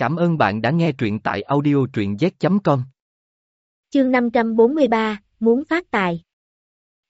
Cảm ơn bạn đã nghe truyện tại audio truyện z.com. Chương 543, muốn phát tài.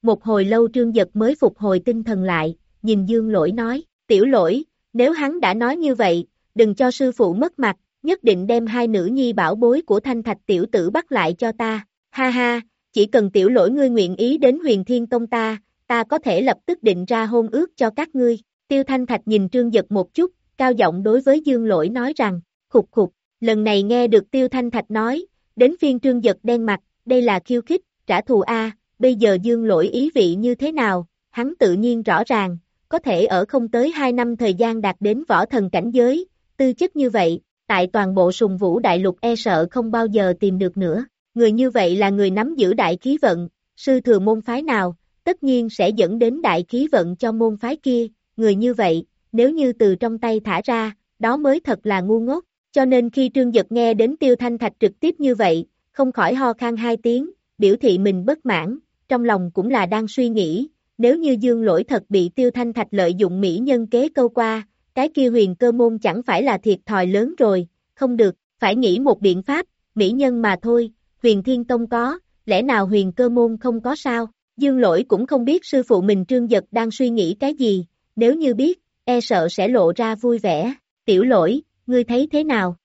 Một hồi lâu trương giật mới phục hồi tinh thần lại, nhìn dương lỗi nói, tiểu lỗi, nếu hắn đã nói như vậy, đừng cho sư phụ mất mặt, nhất định đem hai nữ nhi bảo bối của thanh thạch tiểu tử bắt lại cho ta, ha ha, chỉ cần tiểu lỗi ngươi nguyện ý đến huyền thiên tông ta, ta có thể lập tức định ra hôn ước cho các ngươi, tiêu thanh thạch nhìn trương giật một chút, cao giọng đối với dương lỗi nói rằng, khục khục, lần này nghe được tiêu thanh thạch nói, đến phiên trương giật đen mặt, đây là khiêu khích, trả thù A, bây giờ dương lỗi ý vị như thế nào, hắn tự nhiên rõ ràng, có thể ở không tới 2 năm thời gian đạt đến võ thần cảnh giới, tư chất như vậy, tại toàn bộ sùng vũ đại lục e sợ không bao giờ tìm được nữa, người như vậy là người nắm giữ đại khí vận, sư thừa môn phái nào, tất nhiên sẽ dẫn đến đại khí vận cho môn phái kia, người như vậy, nếu như từ trong tay thả ra, đó mới thật là ngu ngốc, cho nên khi Trương giật nghe đến Tiêu Thanh Thạch trực tiếp như vậy, không khỏi ho khan hai tiếng, biểu thị mình bất mãn, trong lòng cũng là đang suy nghĩ, nếu như Dương Lỗi thật bị Tiêu Thanh Thạch lợi dụng mỹ nhân kế câu qua, cái kia huyền cơ môn chẳng phải là thiệt thòi lớn rồi, không được, phải nghĩ một biện pháp, mỹ nhân mà thôi, huyền thiên tông có, lẽ nào huyền cơ môn không có sao, Dương Lỗi cũng không biết sư phụ mình Trương giật đang suy nghĩ cái gì, nếu như biết, e sợ sẽ lộ ra vui vẻ, tiểu lỗi, ngươi thấy thế nào?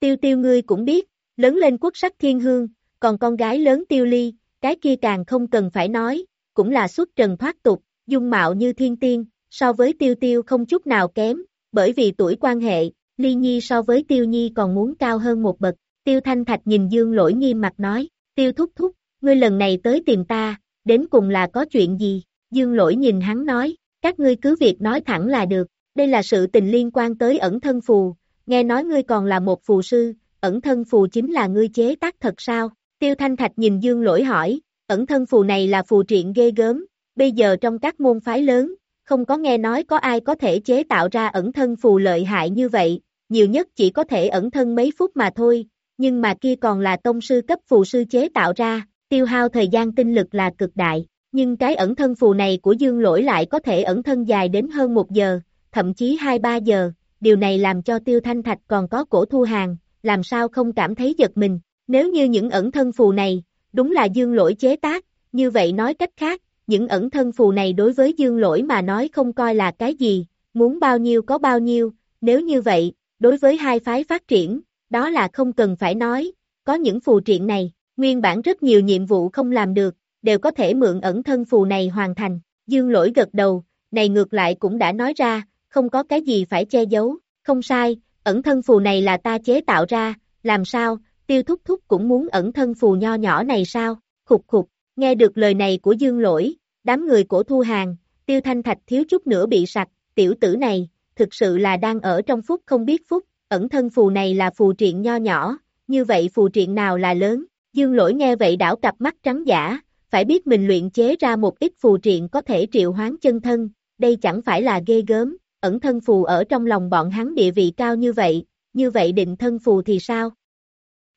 Tiêu tiêu ngươi cũng biết, lớn lên quốc sắc thiên hương, còn con gái lớn tiêu ly, cái kia càng không cần phải nói, cũng là xuất trần thoát tục, dung mạo như thiên tiên, so với tiêu tiêu không chút nào kém, bởi vì tuổi quan hệ, ly nhi so với tiêu nhi còn muốn cao hơn một bậc, tiêu thanh thạch nhìn dương lỗi nghiêm mặt nói, tiêu thúc thúc, ngươi lần này tới tìm ta, đến cùng là có chuyện gì, dương lỗi nhìn hắn nói, các ngươi cứ việc nói thẳng là được, đây là sự tình liên quan tới ẩn thân phù, nghe nói ngươi còn là một phù sư, ẩn thân phù chính là ngươi chế tác thật sao? Tiêu Thanh Thạch nhìn Dương Lỗi hỏi, ẩn thân phù này là phù triện ghê gớm, bây giờ trong các môn phái lớn, không có nghe nói có ai có thể chế tạo ra ẩn thân phù lợi hại như vậy, nhiều nhất chỉ có thể ẩn thân mấy phút mà thôi, nhưng mà kia còn là tông sư cấp phù sư chế tạo ra, tiêu hao thời gian tinh lực là cực đại, nhưng cái ẩn thân phù này của Dương Lỗi lại có thể ẩn thân dài đến hơn một giờ, thậm chí 2-3 giờ, điều này làm cho Tiêu Thanh Thạch còn có cổ thu hàng, làm sao không cảm thấy giật mình, nếu như những ẩn thân phù này, đúng là dương lỗi chế tác, như vậy nói cách khác, những ẩn thân phù này đối với dương lỗi mà nói không coi là cái gì, muốn bao nhiêu có bao nhiêu, nếu như vậy, đối với hai phái phát triển, đó là không cần phải nói, có những phù triện này, nguyên bản rất nhiều nhiệm vụ không làm được, đều có thể mượn ẩn thân phù này hoàn thành, dương lỗi gật đầu, này ngược lại cũng đã nói ra, không có cái gì phải che giấu, không sai, ẩn thân phù này là ta chế tạo ra, làm sao, tiêu thúc thúc cũng muốn ẩn thân phù nho nhỏ này sao, khục khục, nghe được lời này của dương lỗi, đám người cổ thu hàng, tiêu thanh thạch thiếu chút nữa bị sặc, tiểu tử này, thực sự là đang ở trong phút không biết phút, ẩn thân phù này là phù triện nho nhỏ, như vậy phù triện nào là lớn, dương lỗi nghe vậy đảo cặp mắt trắng giả, phải biết mình luyện chế ra một ít phù triện có thể triệu hoán chân thân, đây chẳng phải là ghê gớm, ẩn thân phù ở trong lòng bọn hắn địa vị cao như vậy, như vậy định thân phù thì sao?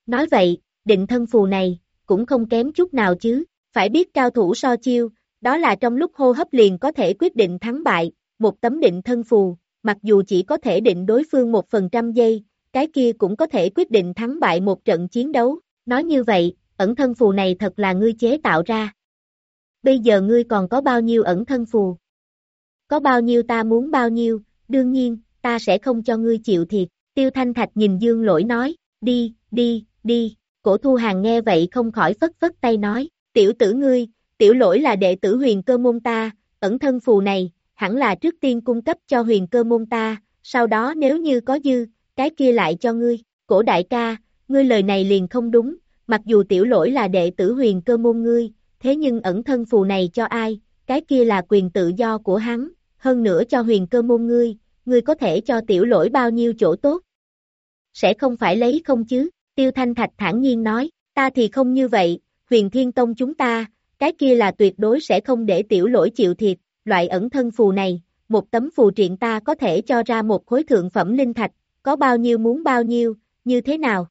Nói vậy, định thân phù này, cũng không kém chút nào chứ, phải biết cao thủ so chiêu, đó là trong lúc hô hấp liền có thể quyết định thắng bại, một tấm định thân phù, mặc dù chỉ có thể định đối phương một phần trăm giây, cái kia cũng có thể quyết định thắng bại một trận chiến đấu, nói như vậy, ẩn thân phù này thật là ngươi chế tạo ra. Bây giờ ngươi còn có bao nhiêu ẩn thân phù? Có bao nhiêu ta muốn bao nhiêu, đương nhiên, ta sẽ không cho ngươi chịu thiệt. Tiêu Thanh Thạch nhìn Dương Lỗi nói, đi, đi, đi. Cổ thu hàng nghe vậy không khỏi phất phất tay nói, tiểu tử ngươi, tiểu lỗi là đệ tử huyền cơ môn ta, ẩn thân phù này, hẳn là trước tiên cung cấp cho huyền cơ môn ta, sau đó nếu như có dư, cái kia lại cho ngươi. Cổ đại ca, ngươi lời này liền không đúng, mặc dù tiểu lỗi là đệ tử huyền cơ môn ngươi, thế nhưng ẩn thân phù này cho ai, cái kia là quyền tự do của hắn, hơn nữa cho huyền cơ môn ngươi, ngươi có thể cho tiểu lỗi bao nhiêu chỗ tốt. Sẽ không phải lấy không chứ, tiêu thanh thạch thản nhiên nói, ta thì không như vậy, huyền thiên tông chúng ta, cái kia là tuyệt đối sẽ không để tiểu lỗi chịu thiệt, loại ẩn thân phù này, một tấm phù triện ta có thể cho ra một khối thượng phẩm linh thạch, có bao nhiêu muốn bao nhiêu, như thế nào?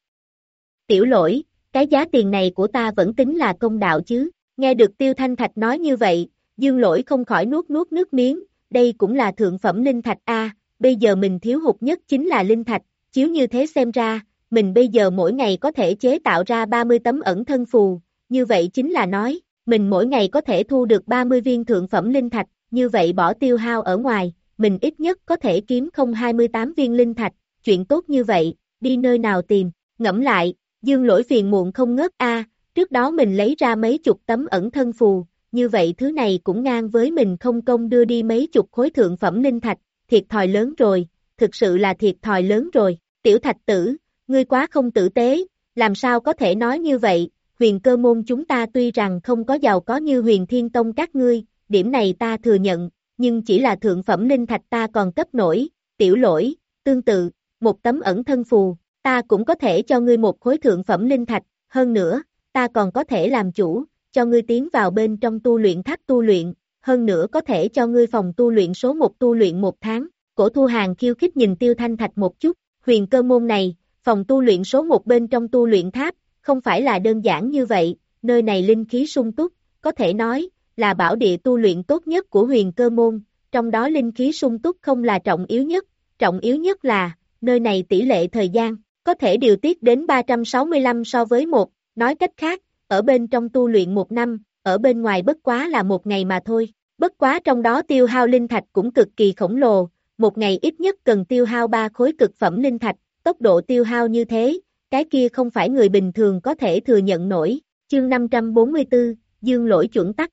Tiểu lỗi, cái giá tiền này của ta vẫn tính là công đạo chứ, nghe được tiêu thanh thạch nói như vậy, dương lỗi không khỏi nuốt nuốt nước miếng, đây cũng là thượng phẩm linh thạch A, bây giờ mình thiếu hụt nhất chính là linh thạch, chiếu như thế xem ra, mình bây giờ mỗi ngày có thể chế tạo ra 30 tấm ẩn thân phù, như vậy chính là nói, mình mỗi ngày có thể thu được 30 viên thượng phẩm linh thạch, như vậy bỏ tiêu hao ở ngoài, mình ít nhất có thể kiếm không 28 viên linh thạch, chuyện tốt như vậy, đi nơi nào tìm, ngẫm lại, dương lỗi phiền muộn không ngớt a trước đó mình lấy ra mấy chục tấm ẩn thân phù, như vậy thứ này cũng ngang với mình không công đưa đi mấy chục khối thượng phẩm linh thạch, thiệt thòi lớn rồi, thực sự là thiệt thòi lớn rồi, tiểu thạch tử, ngươi quá không tử tế, làm sao có thể nói như vậy, huyền cơ môn chúng ta tuy rằng không có giàu có như huyền thiên tông các ngươi, điểm này ta thừa nhận, nhưng chỉ là thượng phẩm linh thạch ta còn cấp nổi, tiểu lỗi, tương tự, một tấm ẩn thân phù, ta cũng có thể cho ngươi một khối thượng phẩm linh thạch, hơn nữa, ta còn có thể làm chủ, cho ngươi tiến vào bên trong tu luyện tháp tu luyện, hơn nữa có thể cho ngươi phòng tu luyện số một tu luyện một tháng, cổ thu hàng khiêu khích nhìn tiêu thanh thạch một chút, huyền cơ môn này, phòng tu luyện số một bên trong tu luyện tháp, không phải là đơn giản như vậy, nơi này linh khí sung túc, có thể nói, là bảo địa tu luyện tốt nhất của huyền cơ môn, trong đó linh khí sung túc không là trọng yếu nhất, trọng yếu nhất là, nơi này tỷ lệ thời gian, có thể điều tiết đến 365 so với một, nói cách khác, ở bên trong tu luyện một năm, ở bên ngoài bất quá là một ngày mà thôi, bất quá trong đó tiêu hao linh thạch cũng cực kỳ khổng lồ, một ngày ít nhất cần tiêu hao 3 khối cực phẩm linh thạch, tốc độ tiêu hao như thế, cái kia không phải người bình thường có thể thừa nhận nổi, chương 544, dương lỗi chuẩn tắc.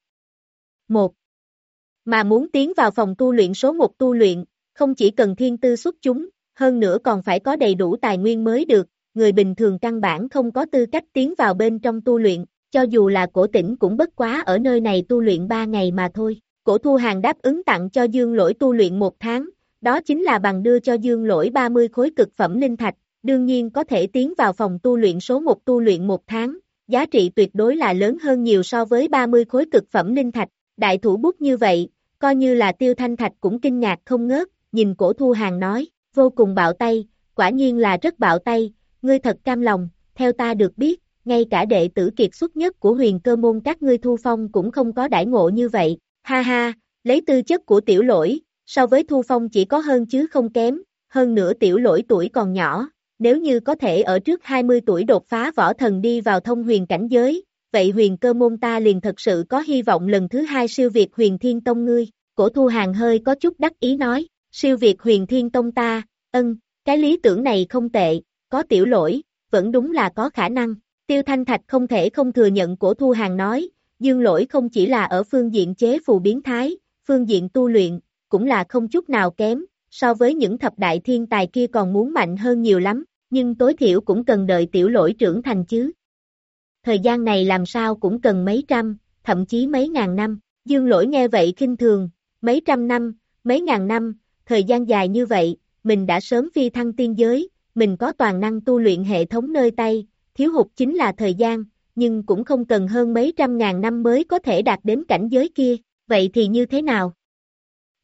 1. Mà muốn tiến vào phòng tu luyện số 1 tu luyện, không chỉ cần thiên tư xuất chúng, hơn nữa còn phải có đầy đủ tài nguyên mới được, người bình thường căn bản không có tư cách tiến vào bên trong tu luyện, cho dù là cổ tỉnh cũng bất quá ở nơi này tu luyện 3 ngày mà thôi. Cổ thu hàng đáp ứng tặng cho dương lỗi tu luyện một tháng, đó chính là bằng đưa cho dương lỗi 30 khối cực phẩm linh thạch, đương nhiên có thể tiến vào phòng tu luyện số 1 tu luyện một tháng, giá trị tuyệt đối là lớn hơn nhiều so với 30 khối cực phẩm linh thạch, đại thủ bút như vậy, coi như là tiêu thanh thạch cũng kinh ngạc không ngớt, nhìn cổ thu hàng nói, vô cùng bạo tay, quả nhiên là rất bạo tay, ngươi thật cam lòng, theo ta được biết, ngay cả đệ tử kiệt xuất nhất của huyền cơ môn các ngươi thu phong cũng không có đãi ngộ như vậy, ha ha, lấy tư chất của tiểu lỗi, so với thu phong chỉ có hơn chứ không kém, hơn nữa tiểu lỗi tuổi còn nhỏ, nếu như có thể ở trước 20 tuổi đột phá võ thần đi vào thông huyền cảnh giới, vậy huyền cơ môn ta liền thật sự có hy vọng lần thứ hai siêu việt huyền thiên tông ngươi, cổ thu hàng hơi có chút đắc ý nói, siêu việt huyền thiên tông ta, ân, cái lý tưởng này không tệ, có tiểu lỗi, vẫn đúng là có khả năng, tiêu thanh thạch không thể không thừa nhận cổ thu hàng nói, dương lỗi không chỉ là ở phương diện chế phù biến thái, phương diện tu luyện, cũng là không chút nào kém, so với những thập đại thiên tài kia còn muốn mạnh hơn nhiều lắm, nhưng tối thiểu cũng cần đợi tiểu lỗi trưởng thành chứ. Thời gian này làm sao cũng cần mấy trăm, thậm chí mấy ngàn năm, dương lỗi nghe vậy kinh thường, mấy trăm năm, mấy ngàn năm, thời gian dài như vậy, mình đã sớm phi thăng tiên giới, mình có toàn năng tu luyện hệ thống nơi tay, thiếu hụt chính là thời gian, nhưng cũng không cần hơn mấy trăm ngàn năm mới có thể đạt đến cảnh giới kia, vậy thì như thế nào?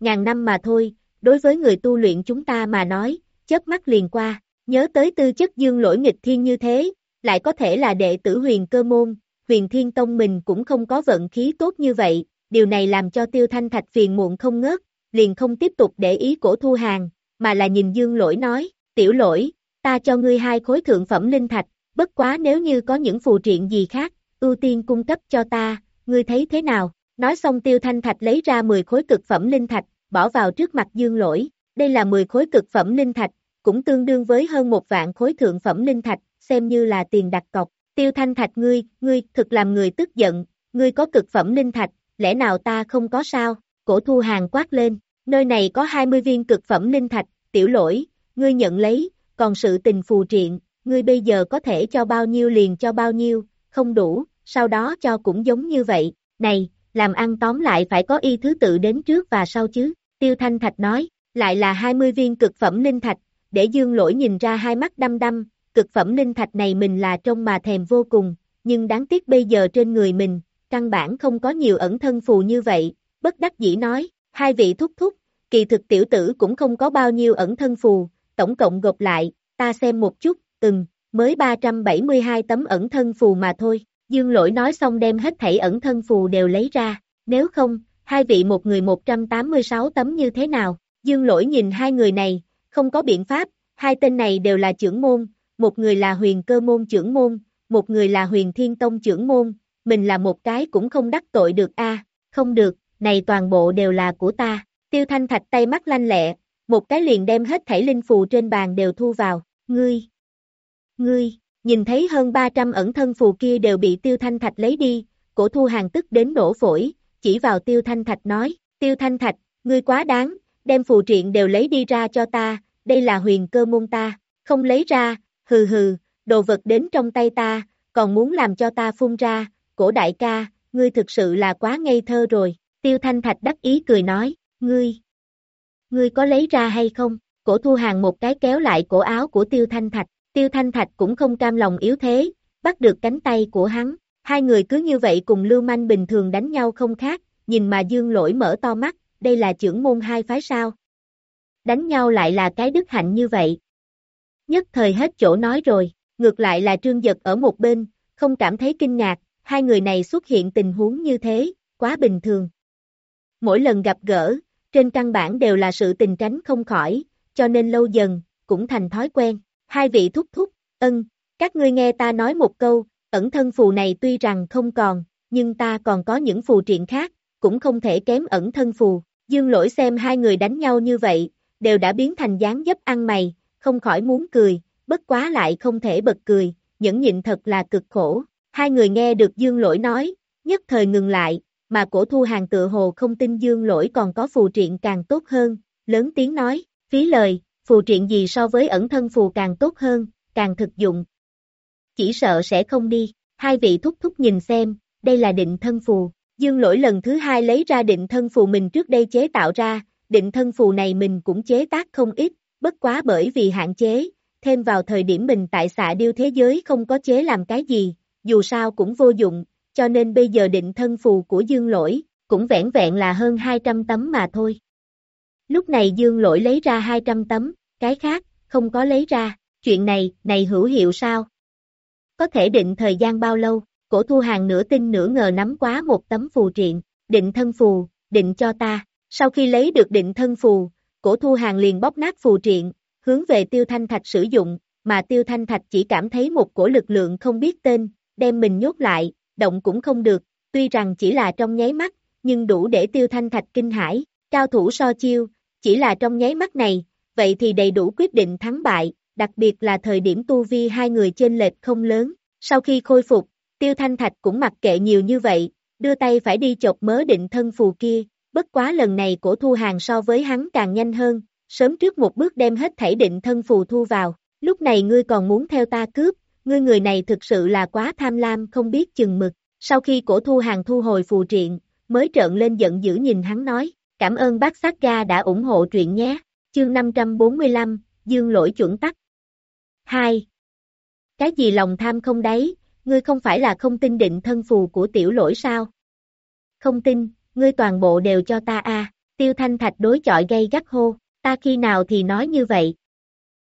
Ngàn năm mà thôi, đối với người tu luyện chúng ta mà nói, chớp mắt liền qua, nhớ tới tư chất dương lỗi nghịch thiên như thế, lại có thể là đệ tử huyền cơ môn, huyền thiên tông mình cũng không có vận khí tốt như vậy, điều này làm cho tiêu thanh thạch phiền muộn không ngớt, liền không tiếp tục để ý cổ thu hàng, mà là nhìn dương lỗi nói, tiểu lỗi, ta cho ngươi hai khối thượng phẩm linh thạch, bất quá nếu như có những phù triện gì khác, ưu tiên cung cấp cho ta, ngươi thấy thế nào? Nói xong tiêu thanh thạch lấy ra 10 khối cực phẩm linh thạch, bỏ vào trước mặt dương lỗi, đây là 10 khối cực phẩm linh thạch, cũng tương đương với hơn một vạn khối thượng phẩm linh thạch, xem như là tiền đặt cọc. Tiêu thanh thạch ngươi, ngươi, thực làm người tức giận, ngươi có cực phẩm linh thạch, lẽ nào ta không có sao? Cổ thu hàng quát lên, nơi này có 20 viên cực phẩm linh thạch, tiểu lỗi, ngươi nhận lấy, còn sự tình phù triện, ngươi bây giờ có thể cho bao nhiêu liền cho bao nhiêu, không đủ, sau đó cho cũng giống như vậy, này, làm ăn tóm lại phải có y thứ tự đến trước và sau chứ, tiêu thanh thạch nói, lại là 20 viên cực phẩm linh thạch, để dương lỗi nhìn ra hai mắt đăm đăm, cực phẩm linh thạch này mình là trông mà thèm vô cùng, nhưng đáng tiếc bây giờ trên người mình, căn bản không có nhiều ẩn thân phù như vậy, bất đắc dĩ nói, hai vị thúc thúc, kỳ thực tiểu tử cũng không có bao nhiêu ẩn thân phù, tổng cộng gộp lại, ta xem một chút, từng, mới 372 tấm ẩn thân phù mà thôi, dương lỗi nói xong đem hết thảy ẩn thân phù đều lấy ra, nếu không, hai vị một người 186 tấm như thế nào, dương lỗi nhìn hai người này, không có biện pháp, hai tên này đều là trưởng môn, một người là huyền cơ môn trưởng môn, một người là huyền thiên tông trưởng môn, mình là một cái cũng không đắc tội được a. Không được, này toàn bộ đều là của ta, tiêu thanh thạch tay mắt lanh lẹ, một cái liền đem hết thảy linh phù trên bàn đều thu vào, ngươi, ngươi, nhìn thấy hơn 300 ẩn thân phù kia đều bị tiêu thanh thạch lấy đi, cổ thu hàng tức đến nổ phổi, chỉ vào tiêu thanh thạch nói, tiêu thanh thạch, ngươi quá đáng, đem phù triện đều lấy đi ra cho ta, đây là huyền cơ môn ta, không lấy ra, hừ hừ, đồ vật đến trong tay ta, còn muốn làm cho ta phun ra, cổ đại ca, ngươi thực sự là quá ngây thơ rồi, tiêu thanh thạch đắc ý cười nói, ngươi, ngươi có lấy ra hay không, cổ thu hàng một cái kéo lại cổ áo của tiêu thanh thạch, tiêu thanh thạch cũng không cam lòng yếu thế, bắt được cánh tay của hắn, hai người cứ như vậy cùng lưu manh bình thường đánh nhau không khác, nhìn mà dương lỗi mở to mắt, đây là trưởng môn hai phái sao. Đánh nhau lại là cái đức hạnh như vậy. Nhất thời hết chỗ nói rồi, ngược lại là trương giật ở một bên, không cảm thấy kinh ngạc, hai người này xuất hiện tình huống như thế, quá bình thường. Mỗi lần gặp gỡ, trên căn bản đều là sự tình tránh không khỏi, cho nên lâu dần, cũng thành thói quen. Hai vị thúc thúc, ân, các ngươi nghe ta nói một câu, ẩn thân phù này tuy rằng không còn, nhưng ta còn có những phù triện khác, cũng không thể kém ẩn thân phù. Dương lỗi xem hai người đánh nhau như vậy, đều đã biến thành dáng dấp ăn mày, không khỏi muốn cười, bất quá lại không thể bật cười, nhẫn nhịn thật là cực khổ. Hai người nghe được Dương lỗi nói, nhất thời ngừng lại, mà cổ thu hàng tự hồ không tin Dương lỗi còn có phù triện càng tốt hơn, lớn tiếng nói, phí lời, phù triện gì so với ẩn thân phù càng tốt hơn, càng thực dụng. Chỉ sợ sẽ không đi, hai vị thúc thúc nhìn xem, đây là định thân phù, Dương lỗi lần thứ hai lấy ra định thân phù mình trước đây chế tạo ra, định thân phù này mình cũng chế tác không ít, bất quá bởi vì hạn chế, thêm vào thời điểm mình tại xạ điêu thế giới không có chế làm cái gì, dù sao cũng vô dụng, cho nên bây giờ định thân phù của dương lỗi, cũng vẹn vẹn là hơn 200 tấm mà thôi. Lúc này dương lỗi lấy ra 200 tấm, cái khác, không có lấy ra, chuyện này, này hữu hiệu sao? Có thể định thời gian bao lâu? Cổ thu hàng nửa tin nửa ngờ nắm quá một tấm phù triện, định thân phù, định cho ta. Sau khi lấy được định thân phù, cổ thu hàng liền bóp nát phù triện, hướng về tiêu thanh thạch sử dụng, mà tiêu thanh thạch chỉ cảm thấy một cổ lực lượng không biết tên, đem mình nhốt lại, động cũng không được, tuy rằng chỉ là trong nháy mắt, nhưng đủ để tiêu thanh thạch kinh hãi, cao thủ so chiêu, chỉ là trong nháy mắt này, vậy thì đầy đủ quyết định thắng bại, đặc biệt là thời điểm tu vi hai người trên lệch không lớn, sau khi khôi phục, tiêu thanh thạch cũng mặc kệ nhiều như vậy, đưa tay phải đi chọc mớ định thân phù kia, bất quá lần này cổ thu hàng so với hắn càng nhanh hơn, sớm trước một bước đem hết thảy định thân phù thu vào, lúc này ngươi còn muốn theo ta cướp, ngươi người này thực sự là quá tham lam không biết chừng mực, sau khi cổ thu hàng thu hồi phù triện, mới trợn lên giận dữ nhìn hắn nói, cảm ơn bác sát ga đã ủng hộ truyện nhé, chương 545, dương lỗi chuẩn tắc. 2. Cái gì lòng tham không đấy, ngươi không phải là không tin định thân phù của tiểu lỗi sao? Không tin, ngươi toàn bộ đều cho ta a tiêu thanh thạch đối chọi gây gắt hô, ta khi nào thì nói như vậy?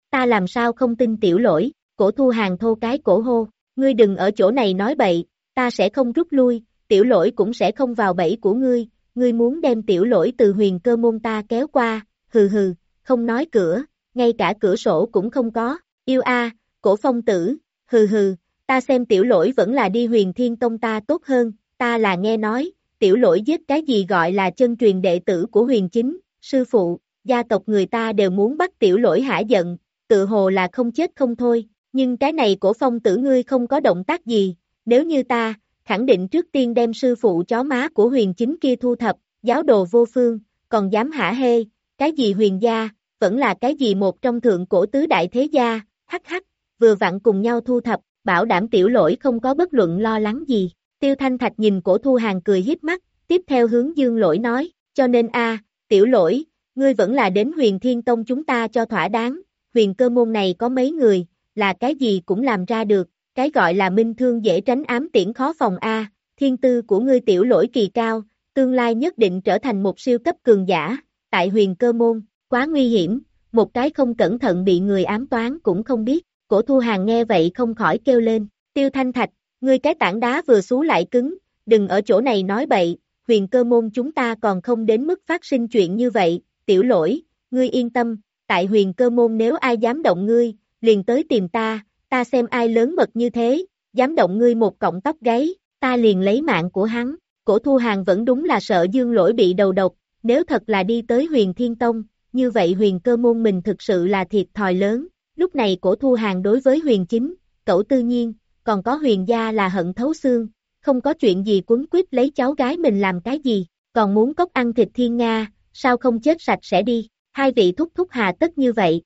Ta làm sao không tin tiểu lỗi, cổ thu hàng thô cái cổ hô, ngươi đừng ở chỗ này nói bậy, ta sẽ không rút lui, tiểu lỗi cũng sẽ không vào bẫy của ngươi, ngươi muốn đem tiểu lỗi từ huyền cơ môn ta kéo qua, hừ hừ, không nói cửa, ngay cả cửa sổ cũng không có, yêu a, cổ phong tử, hừ hừ, ta xem tiểu lỗi vẫn là đi huyền thiên tông ta tốt hơn, ta là nghe nói, tiểu lỗi giết cái gì gọi là chân truyền đệ tử của huyền chính, sư phụ, gia tộc người ta đều muốn bắt tiểu lỗi hả giận, tự hồ là không chết không thôi, nhưng cái này cổ phong tử ngươi không có động tác gì, nếu như ta, khẳng định trước tiên đem sư phụ chó má của huyền chính kia thu thập, giáo đồ vô phương, còn dám hả hê, cái gì huyền gia, vẫn là cái gì một trong thượng cổ tứ đại thế gia, hắc hắc, vừa vặn cùng nhau thu thập, bảo đảm tiểu lỗi không có bất luận lo lắng gì. Tiêu Thanh Thạch nhìn cổ thu hàng cười hiếp mắt, tiếp theo hướng dương lỗi nói, cho nên a tiểu lỗi, ngươi vẫn là đến huyền thiên tông chúng ta cho thỏa đáng, huyền cơ môn này có mấy người, là cái gì cũng làm ra được, cái gọi là minh thương dễ tránh ám tiễn khó phòng A, thiên tư của ngươi tiểu lỗi kỳ cao, tương lai nhất định trở thành một siêu cấp cường giả, tại huyền cơ môn, quá nguy hiểm, một cái không cẩn thận bị người ám toán cũng không biết, cổ thu hàng nghe vậy không khỏi kêu lên, tiêu thanh thạch, ngươi cái tảng đá vừa xú lại cứng, đừng ở chỗ này nói bậy, huyền cơ môn chúng ta còn không đến mức phát sinh chuyện như vậy, tiểu lỗi, ngươi yên tâm, tại huyền cơ môn nếu ai dám động ngươi, liền tới tìm ta, ta xem ai lớn mật như thế, dám động ngươi một cọng tóc gáy, ta liền lấy mạng của hắn, cổ thu hàng vẫn đúng là sợ dương lỗi bị đầu độc, nếu thật là đi tới huyền thiên tông, như vậy huyền cơ môn mình thực sự là thiệt thòi lớn, lúc này cổ thu hàng đối với huyền chính, cậu tư nhiên, còn có huyền gia là hận thấu xương, không có chuyện gì quấn quyết lấy cháu gái mình làm cái gì, còn muốn cốc ăn thịt thiên Nga, sao không chết sạch sẽ đi, hai vị thúc thúc hà tất như vậy.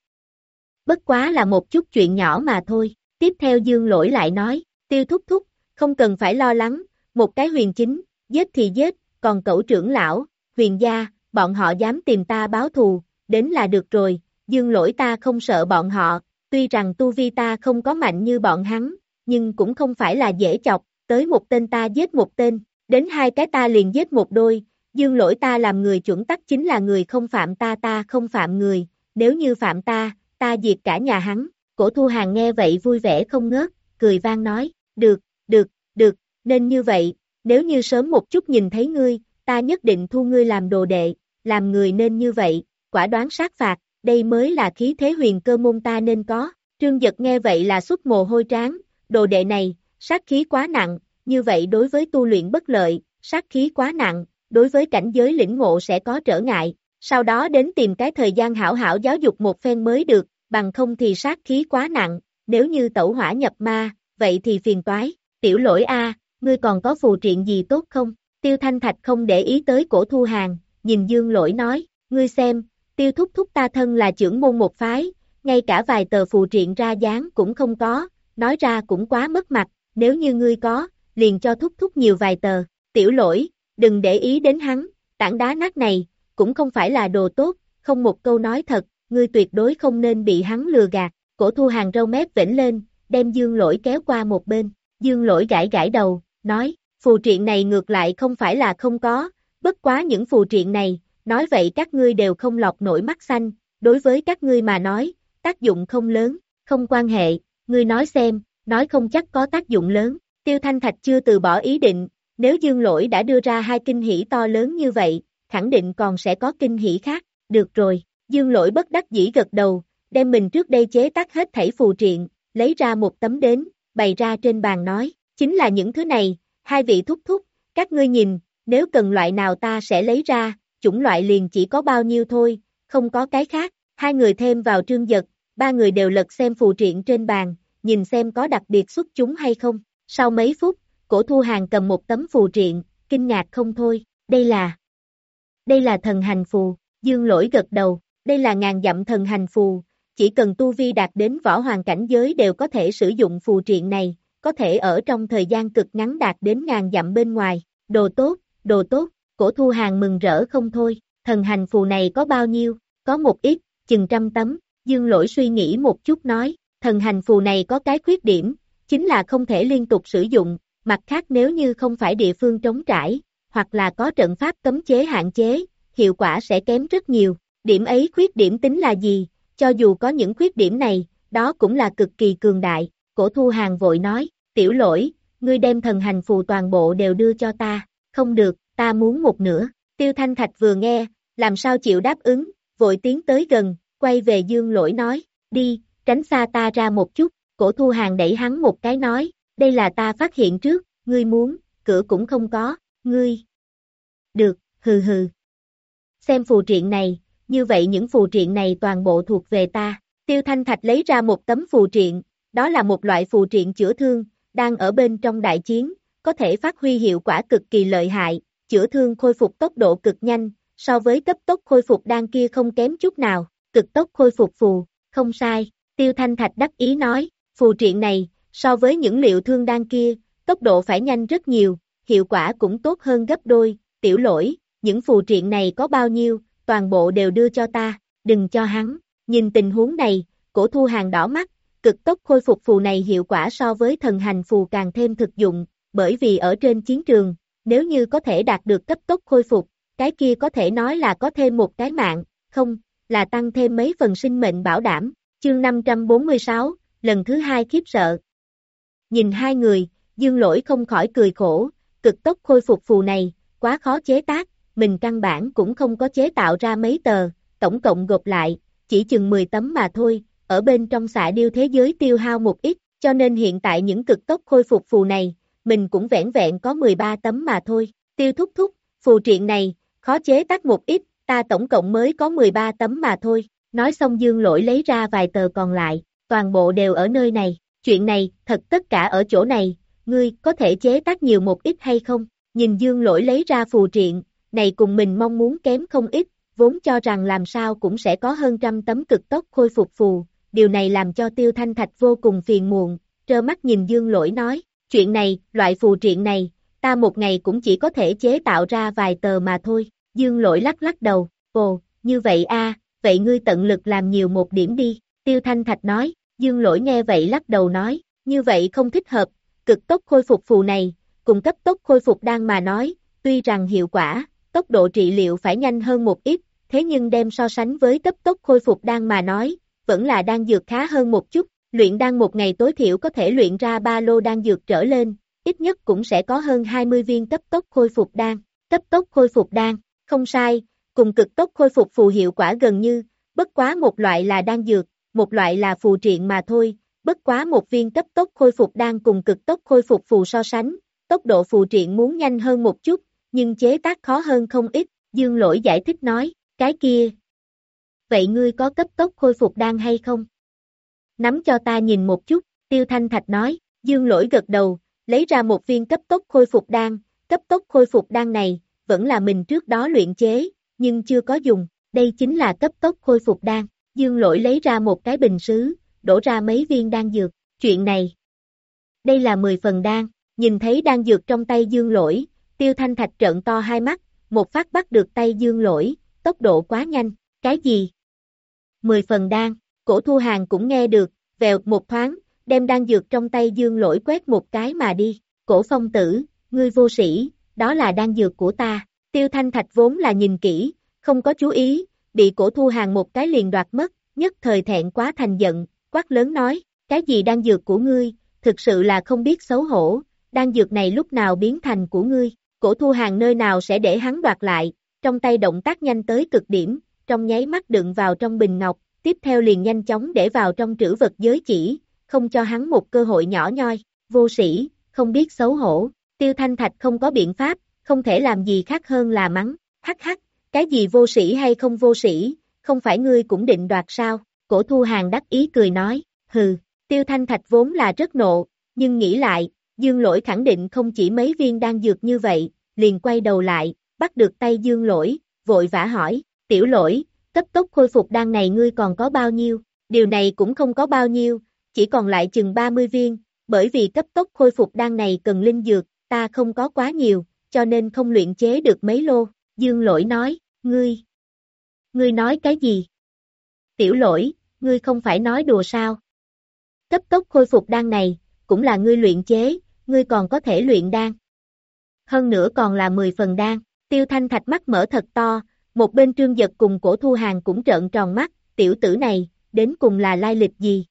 Bất quá là một chút chuyện nhỏ mà thôi, tiếp theo dương lỗi lại nói, tiêu thúc thúc, không cần phải lo lắng, một cái huyền chính, giết thì giết, còn cậu trưởng lão, huyền gia, bọn họ dám tìm ta báo thù, đến là được rồi, dương lỗi ta không sợ bọn họ, tuy rằng tu vi ta không có mạnh như bọn hắn, nhưng cũng không phải là dễ chọc, tới một tên ta giết một tên, đến hai cái ta liền giết một đôi, dương lỗi ta làm người chuẩn tắc chính là người không phạm ta ta không phạm người, nếu như phạm ta, ta diệt cả nhà hắn, cổ thu hàng nghe vậy vui vẻ không ngớt, cười vang nói, được, được, được, nên như vậy, nếu như sớm một chút nhìn thấy ngươi, ta nhất định thu ngươi làm đồ đệ, làm người nên như vậy, quả đoán sát phạt, đây mới là khí thế huyền cơ môn ta nên có. Trương Giật nghe vậy là xuất mồ hôi tráng, đồ đệ này, sát khí quá nặng, như vậy đối với tu luyện bất lợi, sát khí quá nặng, đối với cảnh giới lĩnh ngộ sẽ có trở ngại, sau đó đến tìm cái thời gian hảo hảo giáo dục một phen mới được, bằng không thì sát khí quá nặng, nếu như tẩu hỏa nhập ma, vậy thì phiền toái, tiểu lỗi A, ngươi còn có phù triện gì tốt không? Tiêu Thanh Thạch không để ý tới cổ thu hàng, nhìn dương lỗi nói, ngươi xem, tiêu thúc thúc ta thân là trưởng môn một phái, ngay cả vài tờ phù triện ra dáng cũng không có, nói ra cũng quá mất mặt, nếu như ngươi có, liền cho thúc thúc nhiều vài tờ, tiểu lỗi, đừng để ý đến hắn, tảng đá nát này, cũng không phải là đồ tốt, không một câu nói thật, ngươi tuyệt đối không nên bị hắn lừa gạt, cổ thu hàng râu mép vĩnh lên, đem dương lỗi kéo qua một bên, dương lỗi gãi gãi đầu, nói, phù triện này ngược lại không phải là không có, bất quá những phù triện này, nói vậy các ngươi đều không lọc nổi mắt xanh, đối với các ngươi mà nói, tác dụng không lớn, không quan hệ, ngươi nói xem, nói không chắc có tác dụng lớn, tiêu thanh thạch chưa từ bỏ ý định, nếu dương lỗi đã đưa ra hai kinh hỷ to lớn như vậy, khẳng định còn sẽ có kinh hỷ khác, được rồi, dương lỗi bất đắc dĩ gật đầu, đem mình trước đây chế tác hết thảy phù triện, lấy ra một tấm đến, bày ra trên bàn nói, chính là những thứ này, hai vị thúc thúc, các ngươi nhìn, nếu cần loại nào ta sẽ lấy ra, chủng loại liền chỉ có bao nhiêu thôi, không có cái khác, hai người thêm vào trương giật, ba người đều lật xem phù triện trên bàn, nhìn xem có đặc biệt xuất chúng hay không, sau mấy phút, cổ thu hàng cầm một tấm phù triện, kinh ngạc không thôi, đây là, đây là thần hành phù, dương lỗi gật đầu, đây là ngàn dặm thần hành phù, chỉ cần tu vi đạt đến võ hoàng cảnh giới đều có thể sử dụng phù triện này, có thể ở trong thời gian cực ngắn đạt đến ngàn dặm bên ngoài, đồ tốt, đồ tốt, cổ thu hàng mừng rỡ không thôi, thần hành phù này có bao nhiêu, có một ít, chừng trăm tấm, dương lỗi suy nghĩ một chút nói, thần hành phù này có cái khuyết điểm, chính là không thể liên tục sử dụng, mặt khác nếu như không phải địa phương trống trải, hoặc là có trận pháp cấm chế hạn chế, hiệu quả sẽ kém rất nhiều, điểm ấy khuyết điểm tính là gì, cho dù có những khuyết điểm này, đó cũng là cực kỳ cường đại, cổ thu hàng vội nói, tiểu lỗi, ngươi đem thần hành phù toàn bộ đều đưa cho ta, không được, ta muốn một nửa, tiêu thanh thạch vừa nghe, làm sao chịu đáp ứng, vội tiến tới gần, quay về dương lỗi nói, đi, tránh xa ta ra một chút, cổ thu hàng đẩy hắn một cái nói, đây là ta phát hiện trước, ngươi muốn, cửa cũng không có, ngươi. Được, hừ hừ. Xem phù triện này, như vậy những phù triện này toàn bộ thuộc về ta. Tiêu Thanh Thạch lấy ra một tấm phù triện, đó là một loại phù triện chữa thương, đang ở bên trong đại chiến, có thể phát huy hiệu quả cực kỳ lợi hại, chữa thương khôi phục tốc độ cực nhanh, so với cấp tốc khôi phục đan kia không kém chút nào, cực tốc khôi phục phù, không sai, Tiêu Thanh Thạch đắc ý nói, phù triện này, so với những liệu thương đan kia, tốc độ phải nhanh rất nhiều, hiệu quả cũng tốt hơn gấp đôi, tiểu lỗi, những phù triện này có bao nhiêu, toàn bộ đều đưa cho ta, đừng cho hắn, nhìn tình huống này, cổ thu hàng đỏ mắt, cực tốc khôi phục phù này hiệu quả so với thần hành phù càng thêm thực dụng, bởi vì ở trên chiến trường, nếu như có thể đạt được cấp tốc khôi phục, cái kia có thể nói là có thêm một cái mạng, không, là tăng thêm mấy phần sinh mệnh bảo đảm. Chương 546, lần thứ hai khiếp sợ. Nhìn hai người, dương lỗi không khỏi cười khổ, cực tốc khôi phục phù này, quá khó chế tác, mình căn bản cũng không có chế tạo ra mấy tờ, tổng cộng gộp lại, chỉ chừng 10 tấm mà thôi, ở bên trong xạ điêu thế giới tiêu hao một ít, cho nên hiện tại những cực tốc khôi phục phù này, mình cũng vẹn vẹn có 13 tấm mà thôi. Tiêu thúc thúc, phù triện này, khó chế tác một ít, ta tổng cộng mới có 13 tấm mà thôi. Nói xong dương lỗi lấy ra vài tờ còn lại, toàn bộ đều ở nơi này. Chuyện này, thật tất cả ở chỗ này, ngươi có thể chế tác nhiều một ít hay không? Nhìn dương lỗi lấy ra phù triện, này cùng mình mong muốn kém không ít, vốn cho rằng làm sao cũng sẽ có hơn trăm tấm cực tốc khôi phục phù, điều này làm cho tiêu thanh thạch vô cùng phiền muộn, trơ mắt nhìn dương lỗi nói, chuyện này, loại phù triện này, ta một ngày cũng chỉ có thể chế tạo ra vài tờ mà thôi, dương lỗi lắc lắc đầu, ồ, như vậy a vậy ngươi tận lực làm nhiều một điểm đi, tiêu thanh thạch nói, dương lỗi nghe vậy lắc đầu nói, như vậy không thích hợp, cực tốc khôi phục phù này, cùng cấp tốc khôi phục đang mà nói, tuy rằng hiệu quả, tốc độ trị liệu phải nhanh hơn một ít, thế nhưng đem so sánh với cấp tốc khôi phục đang mà nói, vẫn là đang dược khá hơn một chút, luyện đan một ngày tối thiểu có thể luyện ra ba lô đan dược trở lên, ít nhất cũng sẽ có hơn 20 viên cấp tốc khôi phục đan, cấp tốc khôi phục đan, không sai, cùng cực tốc khôi phục phù hiệu quả gần như, bất quá một loại là đan dược, một loại là phù triện mà thôi, bất quá một viên cấp tốc khôi phục đan cùng cực tốc khôi phục phù so sánh, tốc độ phù triện muốn nhanh hơn một chút, nhưng chế tác khó hơn không ít, dương lỗi giải thích nói, cái kia. Vậy ngươi có cấp tốc khôi phục đan hay không? Nắm cho ta nhìn một chút, tiêu thanh thạch nói, dương lỗi gật đầu, lấy ra một viên cấp tốc khôi phục đan, cấp tốc khôi phục đan này, vẫn là mình trước đó luyện chế, nhưng chưa có dùng, đây chính là cấp tốc khôi phục đan, dương lỗi lấy ra một cái bình sứ, đổ ra mấy viên đan dược, chuyện này. Đây là 10 phần đan, nhìn thấy đan dược trong tay dương lỗi, tiêu thanh thạch trợn to hai mắt, một phát bắt được tay dương lỗi, tốc độ quá nhanh, cái gì? 10 phần đan, cổ thu hàng cũng nghe được, vèo một thoáng, đem đan dược trong tay dương lỗi quét một cái mà đi, cổ phong tử, ngươi vô sĩ, đó là đan dược của ta, tiêu thanh thạch vốn là nhìn kỹ, không có chú ý, bị cổ thu hàng một cái liền đoạt mất, nhất thời thẹn quá thành giận, quát lớn nói, cái gì đan dược của ngươi, thực sự là không biết xấu hổ, đan dược này lúc nào biến thành của ngươi, cổ thu hàng nơi nào sẽ để hắn đoạt lại, trong tay động tác nhanh tới cực điểm, trong nháy mắt đựng vào trong bình ngọc, tiếp theo liền nhanh chóng để vào trong trữ vật giới chỉ, không cho hắn một cơ hội nhỏ nhoi, vô sĩ, không biết xấu hổ, tiêu thanh thạch không có biện pháp, không thể làm gì khác hơn là mắng, hắc hắc, cái gì vô sĩ hay không vô sĩ, không phải ngươi cũng định đoạt sao, cổ thu hàng đắc ý cười nói, hừ, tiêu thanh thạch vốn là rất nộ, nhưng nghĩ lại, dương lỗi khẳng định không chỉ mấy viên đang dược như vậy, liền quay đầu lại, bắt được tay dương lỗi, vội vã hỏi, tiểu lỗi, cấp tốc khôi phục đan này ngươi còn có bao nhiêu, điều này cũng không có bao nhiêu, chỉ còn lại chừng 30 viên, bởi vì cấp tốc khôi phục đan này cần linh dược, ta không có quá nhiều, cho nên không luyện chế được mấy lô, dương lỗi nói, ngươi, ngươi nói cái gì? Tiểu lỗi, ngươi không phải nói đùa sao? Cấp tốc khôi phục đan này, cũng là ngươi luyện chế, ngươi còn có thể luyện đan. Hơn nữa còn là 10 phần đan, tiêu thanh thạch mắt mở thật to, một bên trương giật cùng cổ thu hàng cũng trợn tròn mắt, tiểu tử này, đến cùng là lai lịch gì?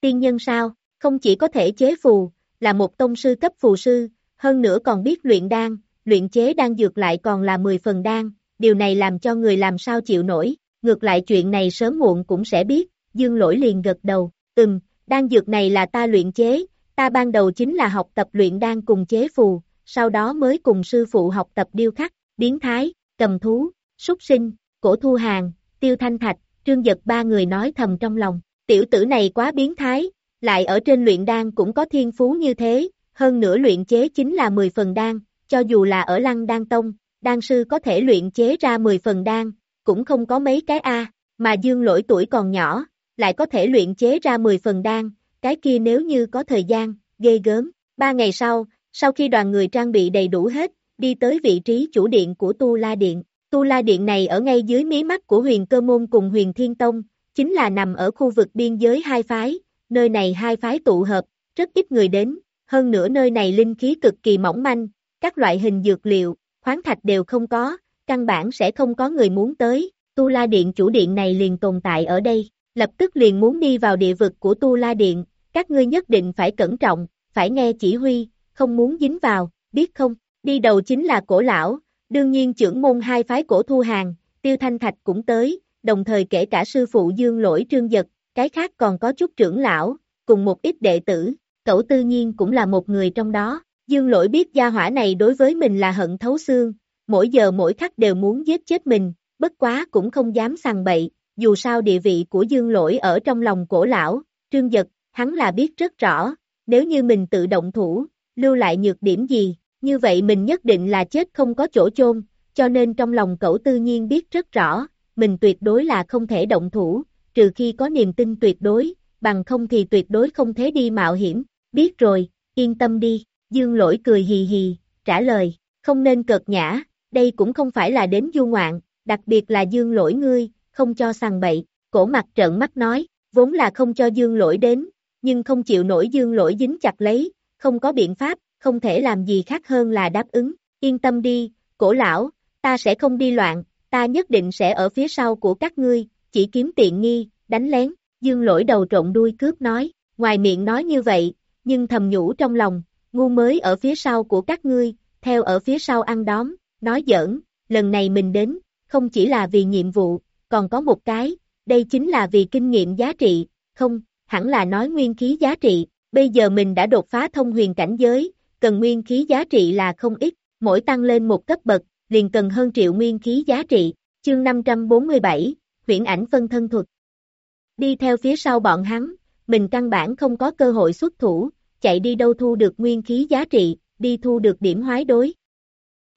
Tiên nhân sao, không chỉ có thể chế phù, là một tông sư cấp phù sư, hơn nữa còn biết luyện đan, luyện chế đan dược lại còn là 10 phần đan, điều này làm cho người làm sao chịu nổi, ngược lại chuyện này sớm muộn cũng sẽ biết, dương lỗi liền gật đầu, ừm, đan dược này là ta luyện chế, ta ban đầu chính là học tập luyện đan cùng chế phù, sau đó mới cùng sư phụ học tập điêu khắc, biến thái, cầm thú, súc sinh, cổ thu hàng, tiêu thanh thạch, trương giật ba người nói thầm trong lòng, tiểu tử này quá biến thái, lại ở trên luyện đan cũng có thiên phú như thế, hơn nữa luyện chế chính là 10 phần đan, cho dù là ở lăng đan tông, đan sư có thể luyện chế ra 10 phần đan, cũng không có mấy cái A, mà dương lỗi tuổi còn nhỏ, lại có thể luyện chế ra 10 phần đan, cái kia nếu như có thời gian, ghê gớm. Ba ngày sau, sau khi đoàn người trang bị đầy đủ hết, đi tới vị trí chủ điện của Tu La Điện. Tu La Điện này ở ngay dưới mí mắt của huyền cơ môn cùng huyền thiên tông, chính là nằm ở khu vực biên giới hai phái, nơi này hai phái tụ hợp, rất ít người đến, hơn nữa nơi này linh khí cực kỳ mỏng manh, các loại hình dược liệu, khoáng thạch đều không có, căn bản sẽ không có người muốn tới, Tu La Điện chủ điện này liền tồn tại ở đây, lập tức liền muốn đi vào địa vực của Tu La Điện, các ngươi nhất định phải cẩn trọng, phải nghe chỉ huy, không muốn dính vào, biết không, đi đầu chính là cổ lão, đương nhiên trưởng môn hai phái cổ thu hàng, tiêu thanh thạch cũng tới, đồng thời kể cả sư phụ dương lỗi trương giật, cái khác còn có chút trưởng lão, cùng một ít đệ tử, cậu tư nhiên cũng là một người trong đó. Dương lỗi biết gia hỏa này đối với mình là hận thấu xương, mỗi giờ mỗi khắc đều muốn giết chết mình, bất quá cũng không dám sàng bậy, dù sao địa vị của dương lỗi ở trong lòng cổ lão, trương giật, hắn là biết rất rõ, nếu như mình tự động thủ, lưu lại nhược điểm gì, như vậy mình nhất định là chết không có chỗ chôn, cho nên trong lòng cậu tư nhiên biết rất rõ, mình tuyệt đối là không thể động thủ, trừ khi có niềm tin tuyệt đối, bằng không thì tuyệt đối không thể đi mạo hiểm, biết rồi, yên tâm đi, dương lỗi cười hì hì, trả lời, không nên cợt nhã, đây cũng không phải là đến du ngoạn, đặc biệt là dương lỗi ngươi, không cho sàng bậy, cổ mặt trợn mắt nói, vốn là không cho dương lỗi đến, nhưng không chịu nổi dương lỗi dính chặt lấy, không có biện pháp, không thể làm gì khác hơn là đáp ứng, yên tâm đi, cổ lão, ta sẽ không đi loạn, ta nhất định sẽ ở phía sau của các ngươi, chỉ kiếm tiện nghi, đánh lén, dương lỗi đầu trộn đuôi cướp nói, ngoài miệng nói như vậy, nhưng thầm nhủ trong lòng, ngu mới ở phía sau của các ngươi, theo ở phía sau ăn đóm, nói giỡn, lần này mình đến, không chỉ là vì nhiệm vụ, còn có một cái, đây chính là vì kinh nghiệm giá trị, không, hẳn là nói nguyên khí giá trị, bây giờ mình đã đột phá thông huyền cảnh giới, cần nguyên khí giá trị là không ít, mỗi tăng lên một cấp bậc, liền cần hơn triệu nguyên khí giá trị, chương 547, huyễn ảnh phân thân thuật. Đi theo phía sau bọn hắn, mình căn bản không có cơ hội xuất thủ, chạy đi đâu thu được nguyên khí giá trị, đi thu được điểm hoái đối.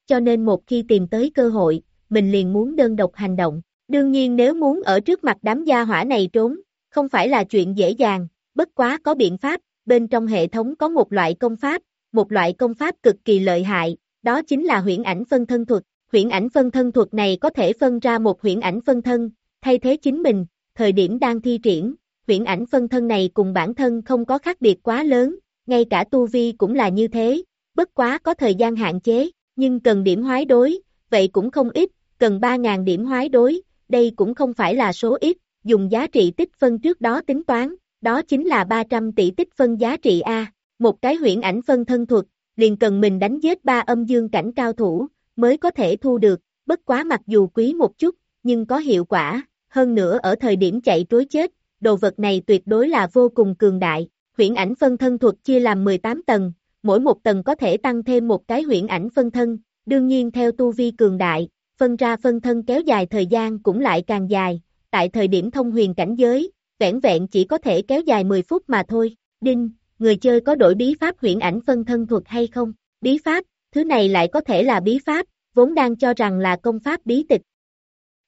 Cho nên một khi tìm tới cơ hội, mình liền muốn đơn độc hành động. Đương nhiên nếu muốn ở trước mặt đám gia hỏa này trốn, không phải là chuyện dễ dàng, bất quá có biện pháp, bên trong hệ thống có một loại công pháp, một loại công pháp cực kỳ lợi hại, đó chính là huyễn ảnh phân thân thuật. Huyễn ảnh phân thân thuật này có thể phân ra một huyễn ảnh phân thân, thay thế chính mình, thời điểm đang thi triển, huyễn ảnh phân thân này cùng bản thân không có khác biệt quá lớn, ngay cả tu vi cũng là như thế, bất quá có thời gian hạn chế, nhưng cần điểm hoái đối, vậy cũng không ít, cần 3.000 điểm hoái đối, đây cũng không phải là số ít, dùng giá trị tích phân trước đó tính toán, đó chính là 300 tỷ tích phân giá trị A, một cái huyễn ảnh phân thân thuật, liền cần mình đánh giết ba âm dương cảnh cao thủ, mới có thể thu được, bất quá mặc dù quý một chút, nhưng có hiệu quả, hơn nữa ở thời điểm chạy trối chết, đồ vật này tuyệt đối là vô cùng cường đại, huyễn ảnh phân thân thuật chia làm 18 tầng, mỗi một tầng có thể tăng thêm một cái huyễn ảnh phân thân, đương nhiên theo tu vi cường đại, phân ra phân thân kéo dài thời gian cũng lại càng dài, tại thời điểm thông huyền cảnh giới, vẹn vẹn chỉ có thể kéo dài 10 phút mà thôi. Đinh, người chơi có đổi bí pháp huyễn ảnh phân thân thuật hay không? Bí pháp, thứ này lại có thể là bí pháp, vốn đang cho rằng là công pháp bí tịch.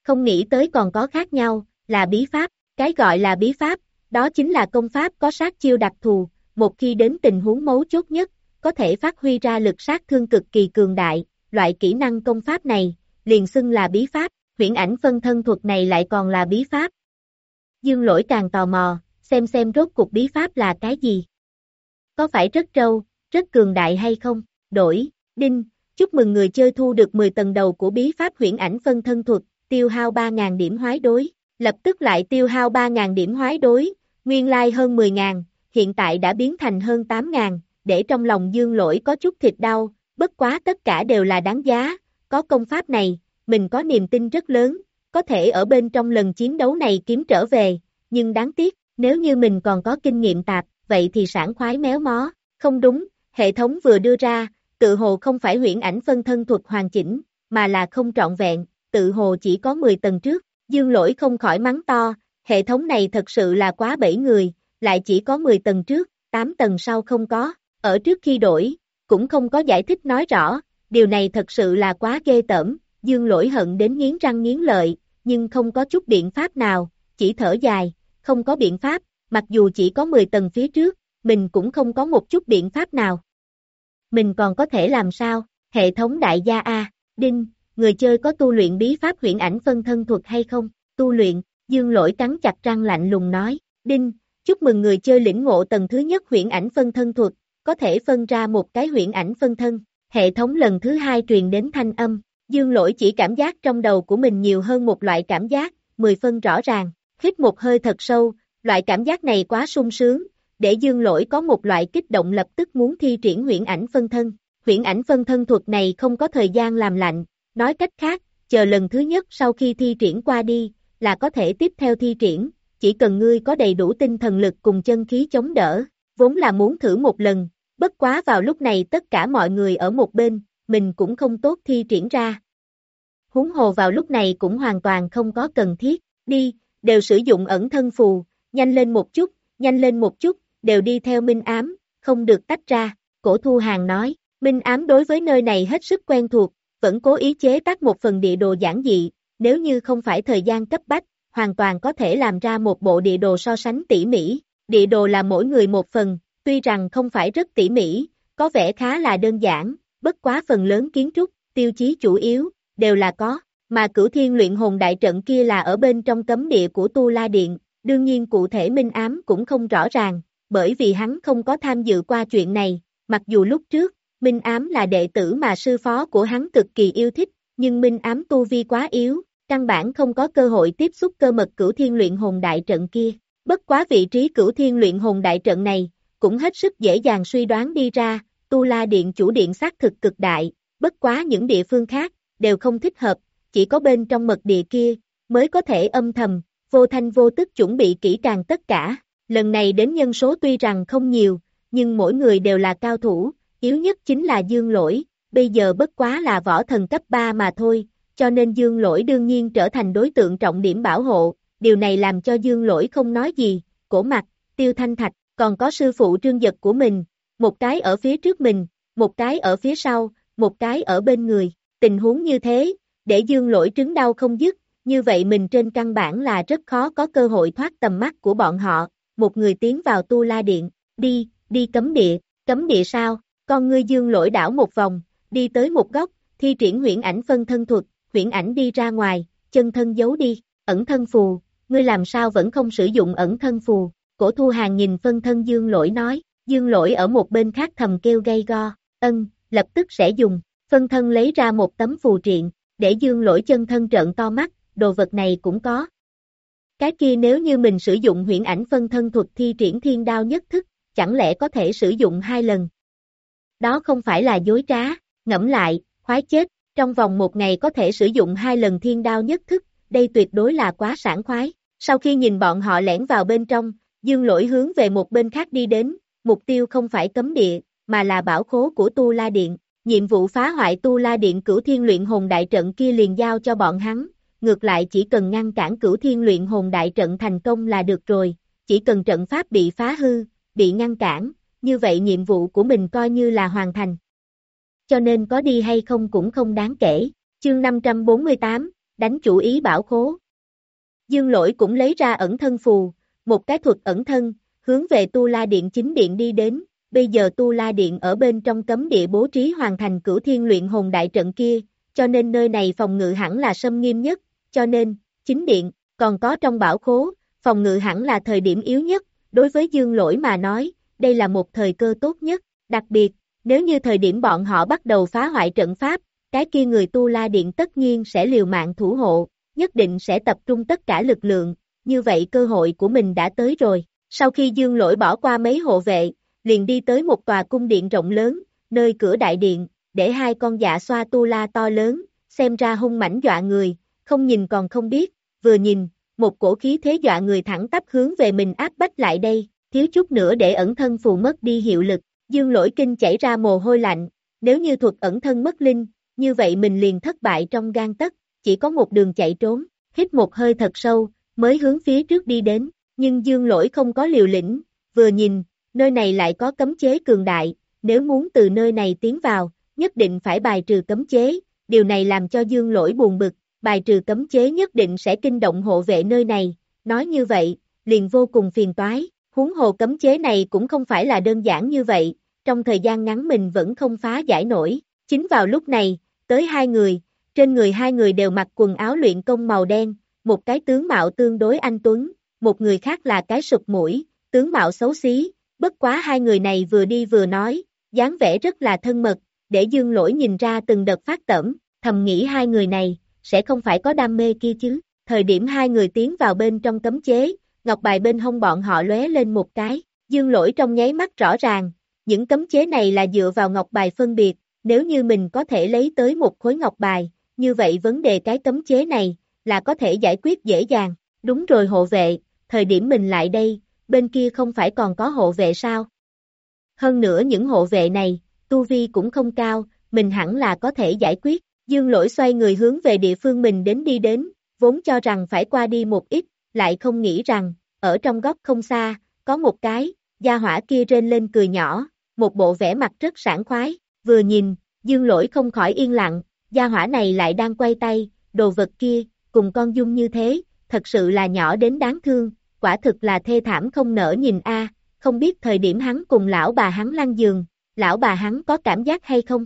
Không nghĩ tới còn có khác nhau, là bí pháp, cái gọi là bí pháp, đó chính là công pháp có sát chiêu đặc thù, một khi đến tình huống mấu chốt nhất, có thể phát huy ra lực sát thương cực kỳ cường đại, loại kỹ năng công pháp này, liền xưng là bí pháp, huyễn ảnh phân thân thuật này lại còn là bí pháp. Dương lỗi càng tò mò, xem xem rốt cuộc bí pháp là cái gì. Có phải rất trâu, rất cường đại hay không? Đổi, đinh, chúc mừng người chơi thu được 10 tầng đầu của bí pháp huyễn ảnh phân thân thuật, tiêu hao 3.000 điểm hoái đối, lập tức lại tiêu hao 3.000 điểm hoái đối, nguyên lai like hơn 10.000, hiện tại đã biến thành hơn 8.000, để trong lòng dương lỗi có chút thịt đau, bất quá tất cả đều là đáng giá, có công pháp này, mình có niềm tin rất lớn, có thể ở bên trong lần chiến đấu này kiếm trở về, nhưng đáng tiếc, nếu như mình còn có kinh nghiệm tạp, vậy thì sản khoái méo mó, không đúng, hệ thống vừa đưa ra, tự hồ không phải huyễn ảnh phân thân thuật hoàn chỉnh, mà là không trọn vẹn, tự hồ chỉ có 10 tầng trước, dương lỗi không khỏi mắng to, hệ thống này thật sự là quá bẫy người, lại chỉ có 10 tầng trước, 8 tầng sau không có, ở trước khi đổi, cũng không có giải thích nói rõ, điều này thật sự là quá ghê tởm, dương lỗi hận đến nghiến răng nghiến lợi, nhưng không có chút biện pháp nào, chỉ thở dài, không có biện pháp, mặc dù chỉ có 10 tầng phía trước, mình cũng không có một chút biện pháp nào. Mình còn có thể làm sao, hệ thống đại gia A, đinh, người chơi có tu luyện bí pháp huyễn ảnh phân thân thuật hay không, tu luyện, dương lỗi cắn chặt răng lạnh lùng nói, đinh, chúc mừng người chơi lĩnh ngộ tầng thứ nhất huyễn ảnh phân thân thuật, có thể phân ra một cái huyễn ảnh phân thân, hệ thống lần thứ hai truyền đến thanh âm, dương lỗi chỉ cảm giác trong đầu của mình nhiều hơn một loại cảm giác, 10 phân rõ ràng, hít một hơi thật sâu, loại cảm giác này quá sung sướng, để dương lỗi có một loại kích động lập tức muốn thi triển huyễn ảnh phân thân, huyễn ảnh phân thân thuật này không có thời gian làm lạnh, nói cách khác, chờ lần thứ nhất sau khi thi triển qua đi, là có thể tiếp theo thi triển, chỉ cần ngươi có đầy đủ tinh thần lực cùng chân khí chống đỡ, vốn là muốn thử một lần, bất quá vào lúc này tất cả mọi người ở một bên, mình cũng không tốt thi triển ra. Húng hồ vào lúc này cũng hoàn toàn không có cần thiết, đi, đều sử dụng ẩn thân phù, nhanh lên một chút, nhanh lên một chút, đều đi theo minh ám, không được tách ra, cổ thu hàng nói, minh ám đối với nơi này hết sức quen thuộc, vẫn cố ý chế tác một phần địa đồ giản dị, nếu như không phải thời gian cấp bách, hoàn toàn có thể làm ra một bộ địa đồ so sánh tỉ mỉ, địa đồ là mỗi người một phần, tuy rằng không phải rất tỉ mỉ, có vẻ khá là đơn giản, bất quá phần lớn kiến trúc, tiêu chí chủ yếu, đều là có, mà cửu thiên luyện hồn đại trận kia là ở bên trong cấm địa của Tu La Điện, đương nhiên cụ thể minh ám cũng không rõ ràng, bởi vì hắn không có tham dự qua chuyện này, mặc dù lúc trước, Minh Ám là đệ tử mà sư phó của hắn cực kỳ yêu thích, nhưng Minh Ám tu vi quá yếu, căn bản không có cơ hội tiếp xúc cơ mật cửu thiên luyện hồn đại trận kia. Bất quá vị trí cửu thiên luyện hồn đại trận này, cũng hết sức dễ dàng suy đoán đi ra, Tu La Điện chủ điện xác thực cực đại, bất quá những địa phương khác, đều không thích hợp, chỉ có bên trong mật địa kia, mới có thể âm thầm, vô thanh vô tức chuẩn bị kỹ càng tất cả. Lần này đến nhân số tuy rằng không nhiều, nhưng mỗi người đều là cao thủ, yếu nhất chính là dương lỗi, bây giờ bất quá là võ thần cấp 3 mà thôi, cho nên dương lỗi đương nhiên trở thành đối tượng trọng điểm bảo hộ, điều này làm cho dương lỗi không nói gì, cổ mặt, tiêu thanh thạch, còn có sư phụ trương giật của mình, một cái ở phía trước mình, một cái ở phía sau, một cái ở bên người, tình huống như thế, để dương lỗi trứng đau không dứt, như vậy mình trên căn bản là rất khó có cơ hội thoát tầm mắt của bọn họ, một người tiến vào tu la điện, đi, đi cấm địa, cấm địa sao, con ngươi dương lỗi đảo một vòng, đi tới một góc, thi triển huyễn ảnh phân thân thuật, huyễn ảnh đi ra ngoài, chân thân giấu đi, ẩn thân phù, ngươi làm sao vẫn không sử dụng ẩn thân phù, cổ thu hàng nhìn phân thân dương lỗi nói, dương lỗi ở một bên khác thầm kêu gây go, ân, lập tức sẽ dùng, phân thân lấy ra một tấm phù triện, để dương lỗi chân thân trợn to mắt, đồ vật này cũng có. Cái kia nếu như mình sử dụng huyễn ảnh phân thân thuật thi triển thiên đao nhất thức, chẳng lẽ có thể sử dụng hai lần? Đó không phải là dối trá, ngẫm lại, khoái chết, trong vòng một ngày có thể sử dụng hai lần thiên đao nhất thức, đây tuyệt đối là quá sản khoái. Sau khi nhìn bọn họ lẻn vào bên trong, dương lỗi hướng về một bên khác đi đến, mục tiêu không phải cấm địa, mà là bảo khố của Tu La Điện. Nhiệm vụ phá hoại Tu La Điện cửu thiên luyện hồn đại trận kia liền giao cho bọn hắn, ngược lại chỉ cần ngăn cản cửu thiên luyện hồn đại trận thành công là được rồi, chỉ cần trận pháp bị phá hư, bị ngăn cản, như vậy nhiệm vụ của mình coi như là hoàn thành. Cho nên có đi hay không cũng không đáng kể. Chương 548, đánh chủ ý bảo khố. Dương lỗi cũng lấy ra ẩn thân phù, một cái thuật ẩn thân, hướng về Tu La Điện chính điện đi đến, bây giờ Tu La Điện ở bên trong cấm địa bố trí hoàn thành cửu thiên luyện hồn đại trận kia, cho nên nơi này phòng ngự hẳn là sâm nghiêm nhất, cho nên, chính điện, còn có trong bảo khố, phòng ngự hẳn là thời điểm yếu nhất, đối với dương lỗi mà nói, đây là một thời cơ tốt nhất, đặc biệt, nếu như thời điểm bọn họ bắt đầu phá hoại trận pháp, cái kia người tu la điện tất nhiên sẽ liều mạng thủ hộ, nhất định sẽ tập trung tất cả lực lượng, như vậy cơ hội của mình đã tới rồi. Sau khi dương lỗi bỏ qua mấy hộ vệ, liền đi tới một tòa cung điện rộng lớn, nơi cửa đại điện, để hai con dạ xoa tu la to lớn, xem ra hung mảnh dọa người, không nhìn còn không biết, vừa nhìn, một cổ khí thế dọa người thẳng tắp hướng về mình áp bách lại đây, thiếu chút nữa để ẩn thân phù mất đi hiệu lực, dương lỗi kinh chảy ra mồ hôi lạnh, nếu như thuật ẩn thân mất linh, như vậy mình liền thất bại trong gan tất, chỉ có một đường chạy trốn, hít một hơi thật sâu, mới hướng phía trước đi đến, nhưng dương lỗi không có liều lĩnh, vừa nhìn, nơi này lại có cấm chế cường đại, nếu muốn từ nơi này tiến vào, nhất định phải bài trừ cấm chế, điều này làm cho dương lỗi buồn bực, bài trừ cấm chế nhất định sẽ kinh động hộ vệ nơi này, nói như vậy, liền vô cùng phiền toái, huống hồ cấm chế này cũng không phải là đơn giản như vậy, trong thời gian ngắn mình vẫn không phá giải nổi, chính vào lúc này, tới hai người, trên người hai người đều mặc quần áo luyện công màu đen, một cái tướng mạo tương đối anh Tuấn, một người khác là cái sụp mũi, tướng mạo xấu xí, bất quá hai người này vừa đi vừa nói, dáng vẻ rất là thân mật, để dương lỗi nhìn ra từng đợt phát tẩm, thầm nghĩ hai người này, sẽ không phải có đam mê kia chứ. Thời điểm hai người tiến vào bên trong cấm chế, ngọc bài bên hông bọn họ lóe lên một cái, dương lỗi trong nháy mắt rõ ràng, những cấm chế này là dựa vào ngọc bài phân biệt, nếu như mình có thể lấy tới một khối ngọc bài, như vậy vấn đề cái cấm chế này, là có thể giải quyết dễ dàng. Đúng rồi hộ vệ, thời điểm mình lại đây, bên kia không phải còn có hộ vệ sao? Hơn nữa những hộ vệ này, tu vi cũng không cao, mình hẳn là có thể giải quyết. Dương lỗi xoay người hướng về địa phương mình đến đi đến, vốn cho rằng phải qua đi một ít, lại không nghĩ rằng, ở trong góc không xa, có một cái, gia hỏa kia rên lên cười nhỏ, một bộ vẻ mặt rất sảng khoái, vừa nhìn, dương lỗi không khỏi yên lặng, gia hỏa này lại đang quay tay, đồ vật kia, cùng con dung như thế, thật sự là nhỏ đến đáng thương, quả thực là thê thảm không nở nhìn a không biết thời điểm hắn cùng lão bà hắn lăn giường, lão bà hắn có cảm giác hay không?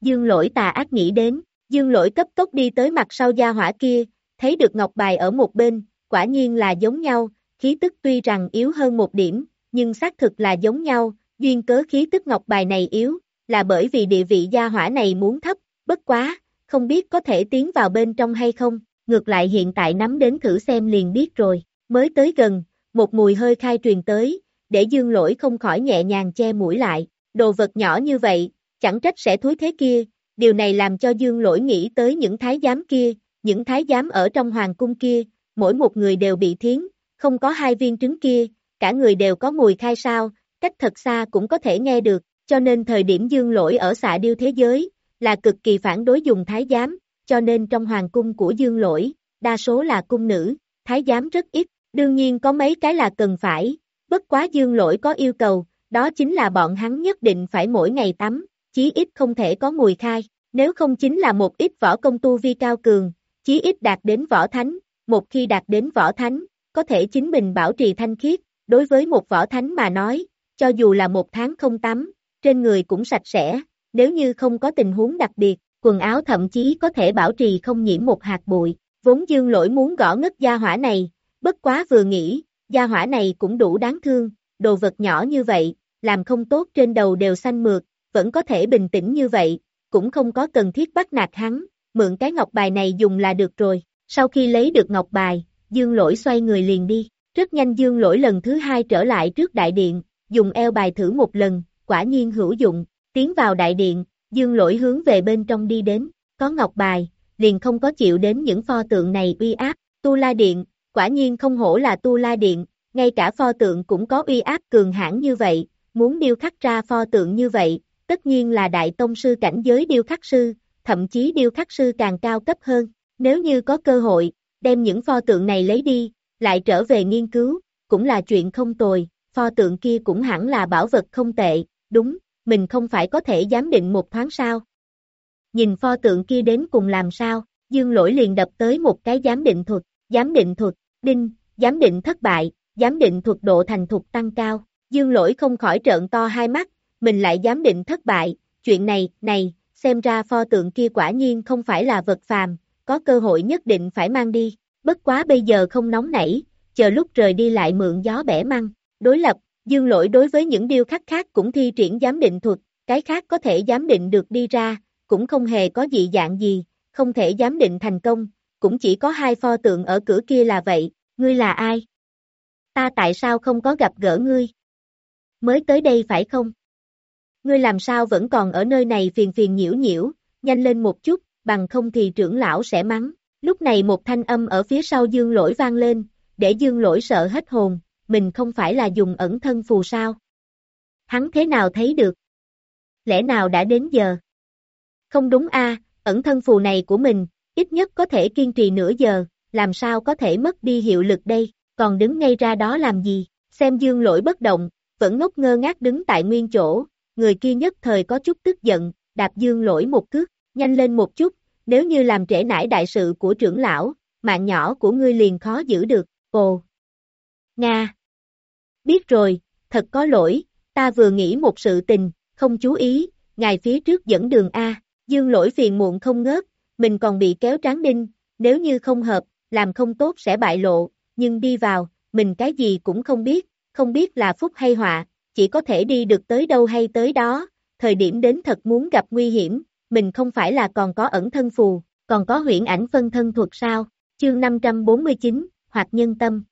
Dương lỗi tà ác nghĩ đến, dương lỗi cấp tốc đi tới mặt sau gia hỏa kia, thấy được ngọc bài ở một bên, quả nhiên là giống nhau, khí tức tuy rằng yếu hơn một điểm, nhưng xác thực là giống nhau, duyên cớ khí tức ngọc bài này yếu, là bởi vì địa vị gia hỏa này muốn thấp, bất quá, không biết có thể tiến vào bên trong hay không, ngược lại hiện tại nắm đến thử xem liền biết rồi, mới tới gần, một mùi hơi khai truyền tới, để dương lỗi không khỏi nhẹ nhàng che mũi lại, đồ vật nhỏ như vậy, chẳng trách sẽ thúi thế kia, điều này làm cho dương lỗi nghĩ tới những thái giám kia, những thái giám ở trong hoàng cung kia, mỗi một người đều bị thiến, không có hai viên trứng kia, cả người đều có mùi khai sao, cách thật xa cũng có thể nghe được, cho nên thời điểm dương lỗi ở xạ điêu thế giới, là cực kỳ phản đối dùng thái giám, cho nên trong hoàng cung của dương lỗi, đa số là cung nữ, thái giám rất ít, đương nhiên có mấy cái là cần phải, bất quá dương lỗi có yêu cầu, đó chính là bọn hắn nhất định phải mỗi ngày tắm, chí ít không thể có mùi khai, nếu không chính là một ít võ công tu vi cao cường, chí ít đạt đến võ thánh, một khi đạt đến võ thánh, có thể chính mình bảo trì thanh khiết, đối với một võ thánh mà nói, cho dù là một tháng không tắm, trên người cũng sạch sẽ, nếu như không có tình huống đặc biệt, quần áo thậm chí có thể bảo trì không nhiễm một hạt bụi, vốn dương lỗi muốn gõ ngất gia hỏa này, bất quá vừa nghĩ, gia hỏa này cũng đủ đáng thương, đồ vật nhỏ như vậy, làm không tốt trên đầu đều xanh mượt, vẫn có thể bình tĩnh như vậy, cũng không có cần thiết bắt nạt hắn, mượn cái ngọc bài này dùng là được rồi, sau khi lấy được ngọc bài, dương lỗi xoay người liền đi, rất nhanh dương lỗi lần thứ hai trở lại trước đại điện, dùng eo bài thử một lần, quả nhiên hữu dụng, tiến vào đại điện, dương lỗi hướng về bên trong đi đến, có ngọc bài, liền không có chịu đến những pho tượng này uy áp, tu la điện, quả nhiên không hổ là tu la điện, ngay cả pho tượng cũng có uy áp cường hãn như vậy, muốn điêu khắc ra pho tượng như vậy, tất nhiên là đại tông sư cảnh giới điêu khắc sư, thậm chí điêu khắc sư càng cao cấp hơn, nếu như có cơ hội, đem những pho tượng này lấy đi, lại trở về nghiên cứu, cũng là chuyện không tồi, pho tượng kia cũng hẳn là bảo vật không tệ, đúng, mình không phải có thể giám định một thoáng sao. Nhìn pho tượng kia đến cùng làm sao, dương lỗi liền đập tới một cái giám định thuật, giám định thuật, đinh, giám định thất bại, giám định thuật độ thành thuật tăng cao, dương lỗi không khỏi trợn to hai mắt, mình lại giám định thất bại, chuyện này, này, xem ra pho tượng kia quả nhiên không phải là vật phàm, có cơ hội nhất định phải mang đi, bất quá bây giờ không nóng nảy, chờ lúc rời đi lại mượn gió bẻ măng, đối lập, dương lỗi đối với những điêu khắc khác cũng thi triển giám định thuật, cái khác có thể giám định được đi ra, cũng không hề có dị dạng gì, không thể giám định thành công, cũng chỉ có hai pho tượng ở cửa kia là vậy, ngươi là ai? Ta tại sao không có gặp gỡ ngươi? Mới tới đây phải không? Ngươi làm sao vẫn còn ở nơi này phiền phiền nhiễu nhiễu, nhanh lên một chút, bằng không thì trưởng lão sẽ mắng. Lúc này một thanh âm ở phía sau dương lỗi vang lên, để dương lỗi sợ hết hồn, mình không phải là dùng ẩn thân phù sao. Hắn thế nào thấy được? Lẽ nào đã đến giờ? Không đúng a ẩn thân phù này của mình, ít nhất có thể kiên trì nửa giờ, làm sao có thể mất đi hiệu lực đây, còn đứng ngay ra đó làm gì, xem dương lỗi bất động, vẫn ngốc ngơ ngác đứng tại nguyên chỗ, người kia nhất thời có chút tức giận, đạp dương lỗi một cước, nhanh lên một chút, nếu như làm trễ nải đại sự của trưởng lão, mạng nhỏ của ngươi liền khó giữ được, ồ. Nga. Biết rồi, thật có lỗi, ta vừa nghĩ một sự tình, không chú ý, ngài phía trước dẫn đường A, dương lỗi phiền muộn không ngớt, mình còn bị kéo tráng đinh, nếu như không hợp, làm không tốt sẽ bại lộ, nhưng đi vào, mình cái gì cũng không biết, không biết là phúc hay họa, chỉ có thể đi được tới đâu hay tới đó, thời điểm đến thật muốn gặp nguy hiểm, mình không phải là còn có ẩn thân phù, còn có huyễn ảnh phân thân thuật sao, chương 549, hoặc nhân tâm.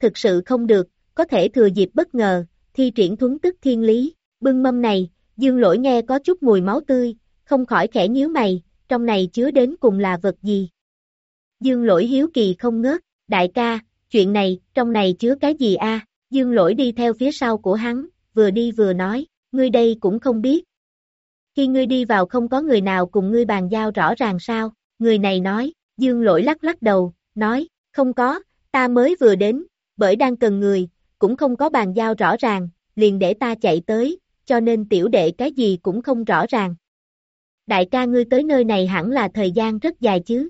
Thực sự không được, có thể thừa dịp bất ngờ, thi triển thuấn tức thiên lý, bưng mâm này, dương lỗi nghe có chút mùi máu tươi, không khỏi khẽ nhíu mày, trong này chứa đến cùng là vật gì. Dương lỗi hiếu kỳ không ngớt, đại ca, chuyện này, trong này chứa cái gì a? Dương lỗi đi theo phía sau của hắn, vừa đi vừa nói, ngươi đây cũng không biết. Khi ngươi đi vào không có người nào cùng ngươi bàn giao rõ ràng sao, người này nói, dương lỗi lắc lắc đầu, nói, không có, ta mới vừa đến, bởi đang cần người, cũng không có bàn giao rõ ràng, liền để ta chạy tới, cho nên tiểu đệ cái gì cũng không rõ ràng. Đại ca ngươi tới nơi này hẳn là thời gian rất dài chứ.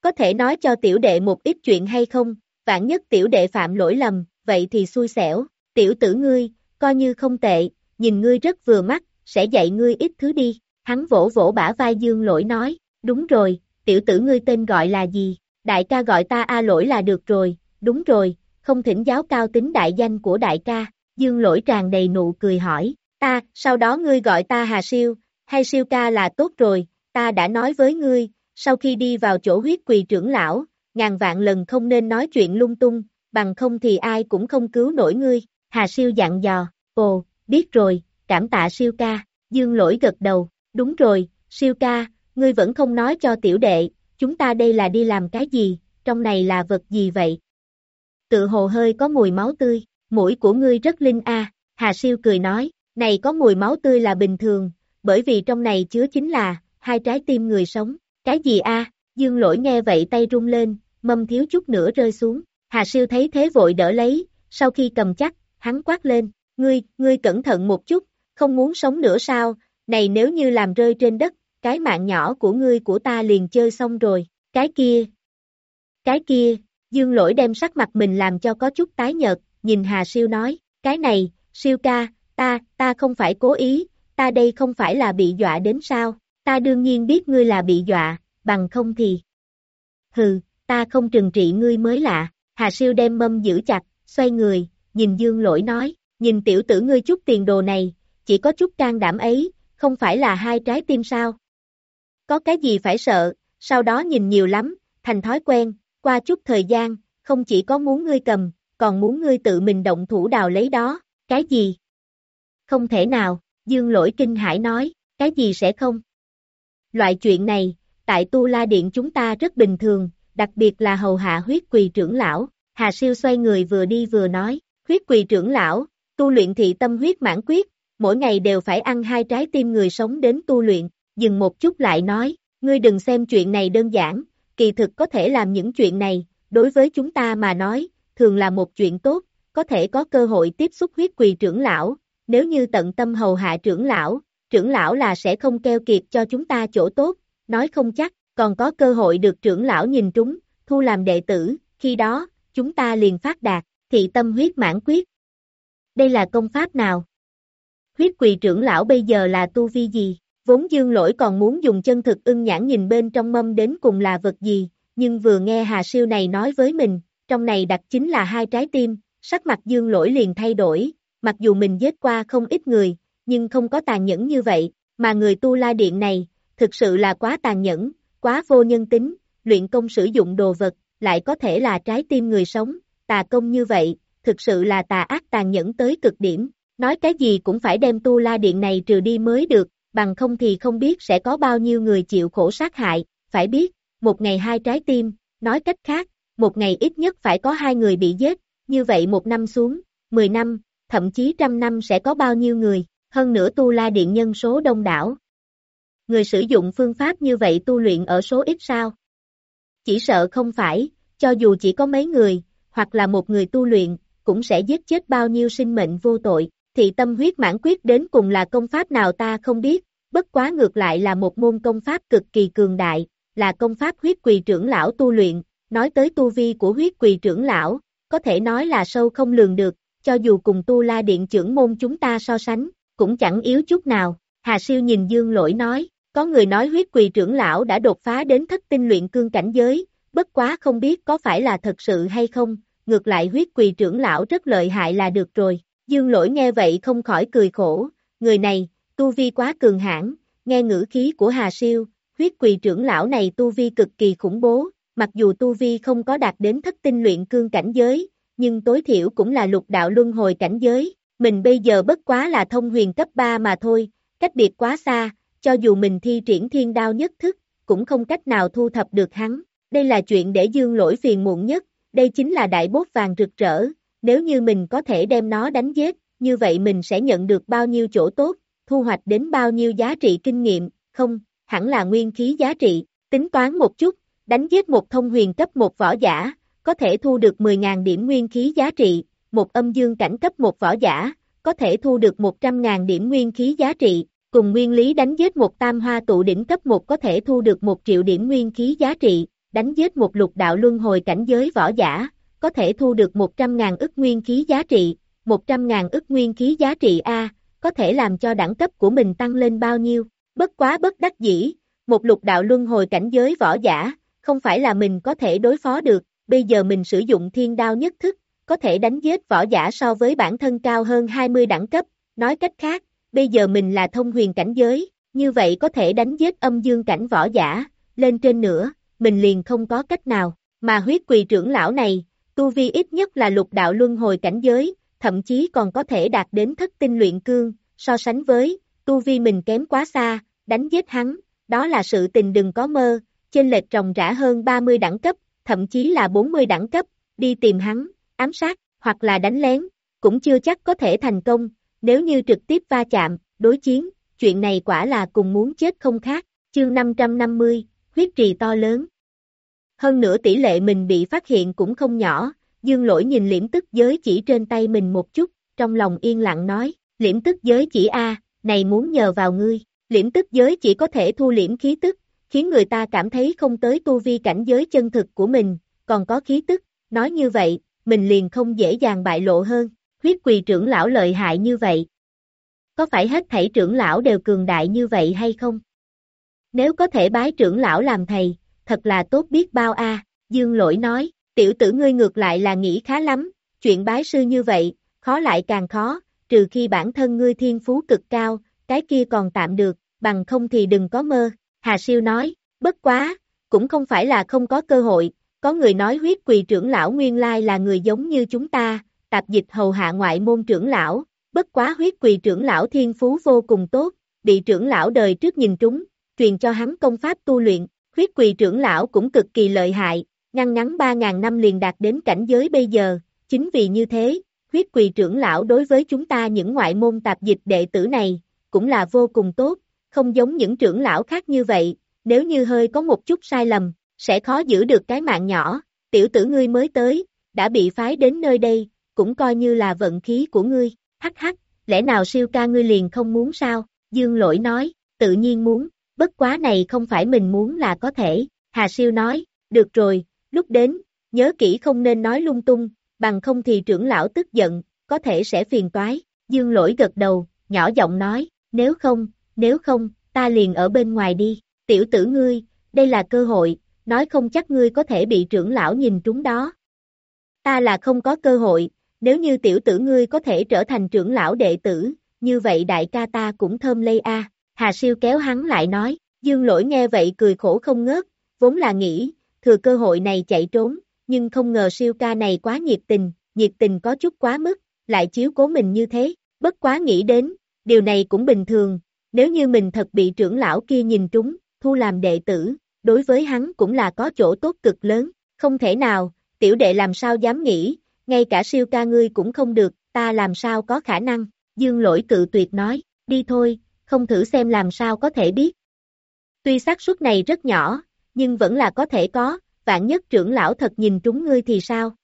Có thể nói cho tiểu đệ một ít chuyện hay không, vạn nhất tiểu đệ phạm lỗi lầm, vậy thì xui xẻo, tiểu tử ngươi, coi như không tệ, nhìn ngươi rất vừa mắt, sẽ dạy ngươi ít thứ đi, hắn vỗ vỗ bả vai dương lỗi nói, đúng rồi, tiểu tử ngươi tên gọi là gì, đại ca gọi ta A lỗi là được rồi, đúng rồi, không thỉnh giáo cao tính đại danh của đại ca, dương lỗi tràn đầy nụ cười hỏi, ta, sau đó ngươi gọi ta Hà Siêu, hay Siêu ca là tốt rồi, ta đã nói với ngươi, sau khi đi vào chỗ huyết quỳ trưởng lão, ngàn vạn lần không nên nói chuyện lung tung, bằng không thì ai cũng không cứu nổi ngươi, Hà Siêu dặn dò, ồ, biết rồi, cảm tạ Siêu ca, dương lỗi gật đầu, đúng rồi, Siêu ca, ngươi vẫn không nói cho tiểu đệ, chúng ta đây là đi làm cái gì, trong này là vật gì vậy? Tự hồ hơi có mùi máu tươi, mũi của ngươi rất linh a. Hà Siêu cười nói, này có mùi máu tươi là bình thường, bởi vì trong này chứa chính là, hai trái tim người sống, cái gì a? Dương lỗi nghe vậy tay rung lên, mâm thiếu chút nữa rơi xuống, Hà Siêu thấy thế vội đỡ lấy, sau khi cầm chắc, hắn quát lên, ngươi, ngươi cẩn thận một chút, không muốn sống nữa sao, này nếu như làm rơi trên đất, cái mạng nhỏ của ngươi của ta liền chơi xong rồi, cái kia, cái kia, dương lỗi đem sắc mặt mình làm cho có chút tái nhợt, nhìn Hà Siêu nói, cái này, Siêu ca, ta, ta không phải cố ý, ta đây không phải là bị dọa đến sao, ta đương nhiên biết ngươi là bị dọa, bằng không thì. Hừ, ta không trừng trị ngươi mới lạ, Hà Siêu đem mâm giữ chặt, xoay người, nhìn Dương Lỗi nói, nhìn tiểu tử ngươi chút tiền đồ này, chỉ có chút can đảm ấy, không phải là hai trái tim sao. Có cái gì phải sợ, sau đó nhìn nhiều lắm, thành thói quen, qua chút thời gian, không chỉ có muốn ngươi cầm, còn muốn ngươi tự mình động thủ đào lấy đó, cái gì? Không thể nào, Dương Lỗi kinh hải nói, cái gì sẽ không? Loại chuyện này, tại Tu La Điện chúng ta rất bình thường, đặc biệt là hầu hạ huyết quỳ trưởng lão, Hà Siêu xoay người vừa đi vừa nói, huyết quỳ trưởng lão, tu luyện thị tâm huyết mãn quyết, mỗi ngày đều phải ăn hai trái tim người sống đến tu luyện, dừng một chút lại nói, ngươi đừng xem chuyện này đơn giản, kỳ thực có thể làm những chuyện này, đối với chúng ta mà nói, thường là một chuyện tốt, có thể có cơ hội tiếp xúc huyết quỳ trưởng lão, nếu như tận tâm hầu hạ trưởng lão, trưởng lão là sẽ không keo kiệt cho chúng ta chỗ tốt, nói không chắc, còn có cơ hội được trưởng lão nhìn trúng, thu làm đệ tử, khi đó, chúng ta liền phát đạt, thị tâm huyết mãn quyết. Đây là công pháp nào? Huyết quỳ trưởng lão bây giờ là tu vi gì? Vốn dương lỗi còn muốn dùng chân thực ưng nhãn nhìn bên trong mâm đến cùng là vật gì, nhưng vừa nghe Hà Siêu này nói với mình, trong này đặt chính là hai trái tim, sắc mặt dương lỗi liền thay đổi, mặc dù mình giết qua không ít người, nhưng không có tàn nhẫn như vậy, mà người tu la điện này, thực sự là quá tàn nhẫn, quá vô nhân tính, luyện công sử dụng đồ vật, lại có thể là trái tim người sống, tà công như vậy, thực sự là tà ác tàn nhẫn tới cực điểm, nói cái gì cũng phải đem tu la điện này trừ đi mới được, bằng không thì không biết sẽ có bao nhiêu người chịu khổ sát hại, phải biết, một ngày hai trái tim, nói cách khác, một ngày ít nhất phải có hai người bị giết, như vậy một năm xuống, mười năm, thậm chí trăm năm sẽ có bao nhiêu người, hơn nữa tu la điện nhân số đông đảo. Người sử dụng phương pháp như vậy tu luyện ở số ít sao? Chỉ sợ không phải, cho dù chỉ có mấy người, hoặc là một người tu luyện, cũng sẽ giết chết bao nhiêu sinh mệnh vô tội, thì tâm huyết mãn quyết đến cùng là công pháp nào ta không biết, bất quá ngược lại là một môn công pháp cực kỳ cường đại, là công pháp huyết quỳ trưởng lão tu luyện, nói tới tu vi của huyết quỳ trưởng lão, có thể nói là sâu không lường được, cho dù cùng tu la điện trưởng môn chúng ta so sánh, cũng chẳng yếu chút nào. Hà siêu nhìn dương lỗi nói, có người nói huyết quỳ trưởng lão đã đột phá đến thất tinh luyện cương cảnh giới, bất quá không biết có phải là thật sự hay không, ngược lại huyết quỳ trưởng lão rất lợi hại là được rồi. Dương lỗi nghe vậy không khỏi cười khổ, người này, tu vi quá cường hãn nghe ngữ khí của Hà Siêu, huyết quỳ trưởng lão này tu vi cực kỳ khủng bố, mặc dù tu vi không có đạt đến thất tinh luyện cương cảnh giới, nhưng tối thiểu cũng là lục đạo luân hồi cảnh giới, mình bây giờ bất quá là thông huyền cấp 3 mà thôi, cách biệt quá xa, cho dù mình thi triển thiên đao nhất thức, cũng không cách nào thu thập được hắn, Đây là chuyện để dương lỗi phiền muộn nhất, đây chính là đại bốt vàng rực rỡ, nếu như mình có thể đem nó đánh giết, như vậy mình sẽ nhận được bao nhiêu chỗ tốt, thu hoạch đến bao nhiêu giá trị kinh nghiệm, không, hẳn là nguyên khí giá trị, tính toán một chút, đánh giết một thông huyền cấp một võ giả, có thể thu được 10.000 điểm nguyên khí giá trị, một âm dương cảnh cấp một võ giả, có thể thu được 100.000 điểm nguyên khí giá trị, cùng nguyên lý đánh giết một tam hoa tụ đỉnh cấp một có thể thu được 1 triệu điểm nguyên khí giá trị, đánh giết một lục đạo luân hồi cảnh giới võ giả, có thể thu được 100.000 ức nguyên khí giá trị, 100.000 ức nguyên khí giá trị A, có thể làm cho đẳng cấp của mình tăng lên bao nhiêu, bất quá bất đắc dĩ, một lục đạo luân hồi cảnh giới võ giả, không phải là mình có thể đối phó được, bây giờ mình sử dụng thiên đao nhất thức, có thể đánh giết võ giả so với bản thân cao hơn 20 đẳng cấp, nói cách khác, bây giờ mình là thông huyền cảnh giới, như vậy có thể đánh giết âm dương cảnh võ giả, lên trên nữa, mình liền không có cách nào, mà huyết quỳ trưởng lão này, tu vi ít nhất là lục đạo luân hồi cảnh giới, thậm chí còn có thể đạt đến thất tinh luyện cương, so sánh với, tu vi mình kém quá xa, đánh giết hắn, đó là sự tình đừng có mơ, trên lệch rồng rã hơn 30 đẳng cấp, thậm chí là 40 đẳng cấp, đi tìm hắn, ám sát, hoặc là đánh lén, cũng chưa chắc có thể thành công, nếu như trực tiếp va chạm, đối chiến, chuyện này quả là cùng muốn chết không khác, chương 550, huyết trì to lớn. Hơn nữa tỷ lệ mình bị phát hiện cũng không nhỏ, dương lỗi nhìn liễm tức giới chỉ trên tay mình một chút, trong lòng yên lặng nói, liễm tức giới chỉ A, này muốn nhờ vào ngươi, liễm tức giới chỉ có thể thu liễm khí tức, khiến người ta cảm thấy không tới tu vi cảnh giới chân thực của mình, còn có khí tức, nói như vậy, mình liền không dễ dàng bại lộ hơn, huyết quỳ trưởng lão lợi hại như vậy. Có phải hết thảy trưởng lão đều cường đại như vậy hay không? Nếu có thể bái trưởng lão làm thầy, thật là tốt biết bao a. Dương lỗi nói, tiểu tử ngươi ngược lại là nghĩ khá lắm, chuyện bái sư như vậy, khó lại càng khó, trừ khi bản thân ngươi thiên phú cực cao, cái kia còn tạm được, bằng không thì đừng có mơ, Hà Siêu nói, bất quá, cũng không phải là không có cơ hội, có người nói huyết quỳ trưởng lão nguyên lai là người giống như chúng ta, tạp dịch hầu hạ ngoại môn trưởng lão, bất quá huyết quỳ trưởng lão thiên phú vô cùng tốt, bị trưởng lão đời trước nhìn trúng, truyền cho hắn công pháp tu luyện, huyết quỳ trưởng lão cũng cực kỳ lợi hại, ngăn ngắn 3.000 năm liền đạt đến cảnh giới bây giờ, chính vì như thế, huyết quỳ trưởng lão đối với chúng ta những ngoại môn tạp dịch đệ tử này, cũng là vô cùng tốt, không giống những trưởng lão khác như vậy, nếu như hơi có một chút sai lầm, sẽ khó giữ được cái mạng nhỏ, tiểu tử ngươi mới tới, đã bị phái đến nơi đây, cũng coi như là vận khí của ngươi, hắc hắc, lẽ nào siêu ca ngươi liền không muốn sao, dương lỗi nói, tự nhiên muốn, bất quá này không phải mình muốn là có thể, Hà siêu nói, được rồi, lúc đến, nhớ kỹ không nên nói lung tung, bằng không thì trưởng lão tức giận, có thể sẽ phiền toái, dương lỗi gật đầu, nhỏ giọng nói, nếu không, nếu không, ta liền ở bên ngoài đi, tiểu tử ngươi, đây là cơ hội, nói không chắc ngươi có thể bị trưởng lão nhìn trúng đó. Ta là không có cơ hội, nếu như tiểu tử ngươi có thể trở thành trưởng lão đệ tử, như vậy đại ca ta cũng thơm lây a. Hà siêu kéo hắn lại nói, dương lỗi nghe vậy cười khổ không ngớt, vốn là nghĩ, thừa cơ hội này chạy trốn, nhưng không ngờ siêu ca này quá nhiệt tình, nhiệt tình có chút quá mức, lại chiếu cố mình như thế, bất quá nghĩ đến, điều này cũng bình thường, nếu như mình thật bị trưởng lão kia nhìn trúng, thu làm đệ tử, đối với hắn cũng là có chỗ tốt cực lớn, không thể nào, tiểu đệ làm sao dám nghĩ, ngay cả siêu ca ngươi cũng không được, ta làm sao có khả năng, dương lỗi cự tuyệt nói, đi thôi, không thử xem làm sao có thể biết. Tuy xác suất này rất nhỏ, nhưng vẫn là có thể có, vạn nhất trưởng lão thật nhìn trúng ngươi thì sao?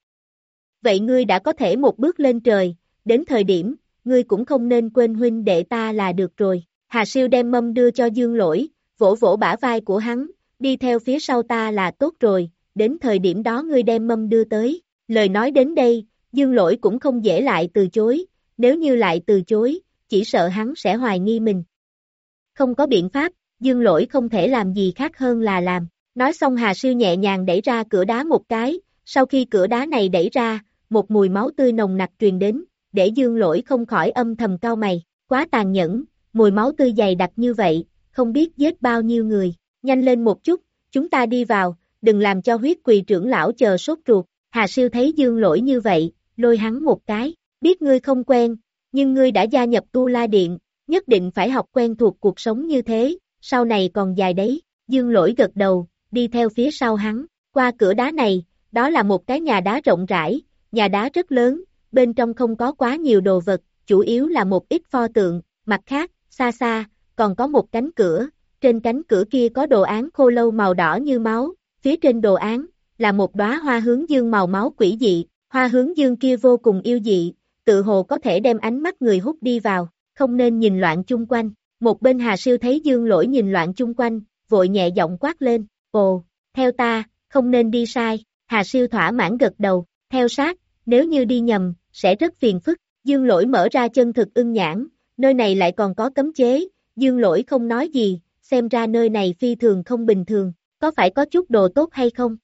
Vậy ngươi đã có thể một bước lên trời, đến thời điểm, ngươi cũng không nên quên huynh đệ ta là được rồi. Hà siêu đem mâm đưa cho dương lỗi, vỗ vỗ bả vai của hắn, đi theo phía sau ta là tốt rồi, đến thời điểm đó ngươi đem mâm đưa tới. Lời nói đến đây, dương lỗi cũng không dễ lại từ chối, nếu như lại từ chối, chỉ sợ hắn sẽ hoài nghi mình. Không có biện pháp, dương lỗi không thể làm gì khác hơn là làm. Nói xong Hà Siêu nhẹ nhàng đẩy ra cửa đá một cái, sau khi cửa đá này đẩy ra, một mùi máu tươi nồng nặc truyền đến, để dương lỗi không khỏi âm thầm cao mày, quá tàn nhẫn, mùi máu tươi dày đặc như vậy, không biết giết bao nhiêu người, nhanh lên một chút, chúng ta đi vào, đừng làm cho huyết quỳ trưởng lão chờ sốt ruột, Hà Siêu thấy dương lỗi như vậy, lôi hắn một cái, biết ngươi không quen, nhưng ngươi đã gia nhập tu la điện, nhất định phải học quen thuộc cuộc sống như thế, sau này còn dài đấy, dương lỗi gật đầu, đi theo phía sau hắn, Qua cửa đá này, đó là một cái nhà đá rộng rãi, nhà đá rất lớn, bên trong không có quá nhiều đồ vật, chủ yếu là một ít pho tượng, mặt khác, xa xa, còn có một cánh cửa, trên cánh cửa kia có đồ án khô lâu màu đỏ như máu, phía trên đồ án, là một đóa hoa hướng dương màu máu quỷ dị, hoa hướng dương kia vô cùng yêu dị, tự hồ có thể đem ánh mắt người hút đi vào, không nên nhìn loạn chung quanh, một bên Hà Siêu thấy dương lỗi nhìn loạn chung quanh, vội nhẹ giọng quát lên, ồ, theo ta, không nên đi sai, Hà Siêu thỏa mãn gật đầu, theo sát, nếu như đi nhầm, sẽ rất phiền phức, dương lỗi mở ra chân thực ưng nhãn, nơi này lại còn có cấm chế, dương lỗi không nói gì, xem ra nơi này phi thường không bình thường, có phải có chút đồ tốt hay không?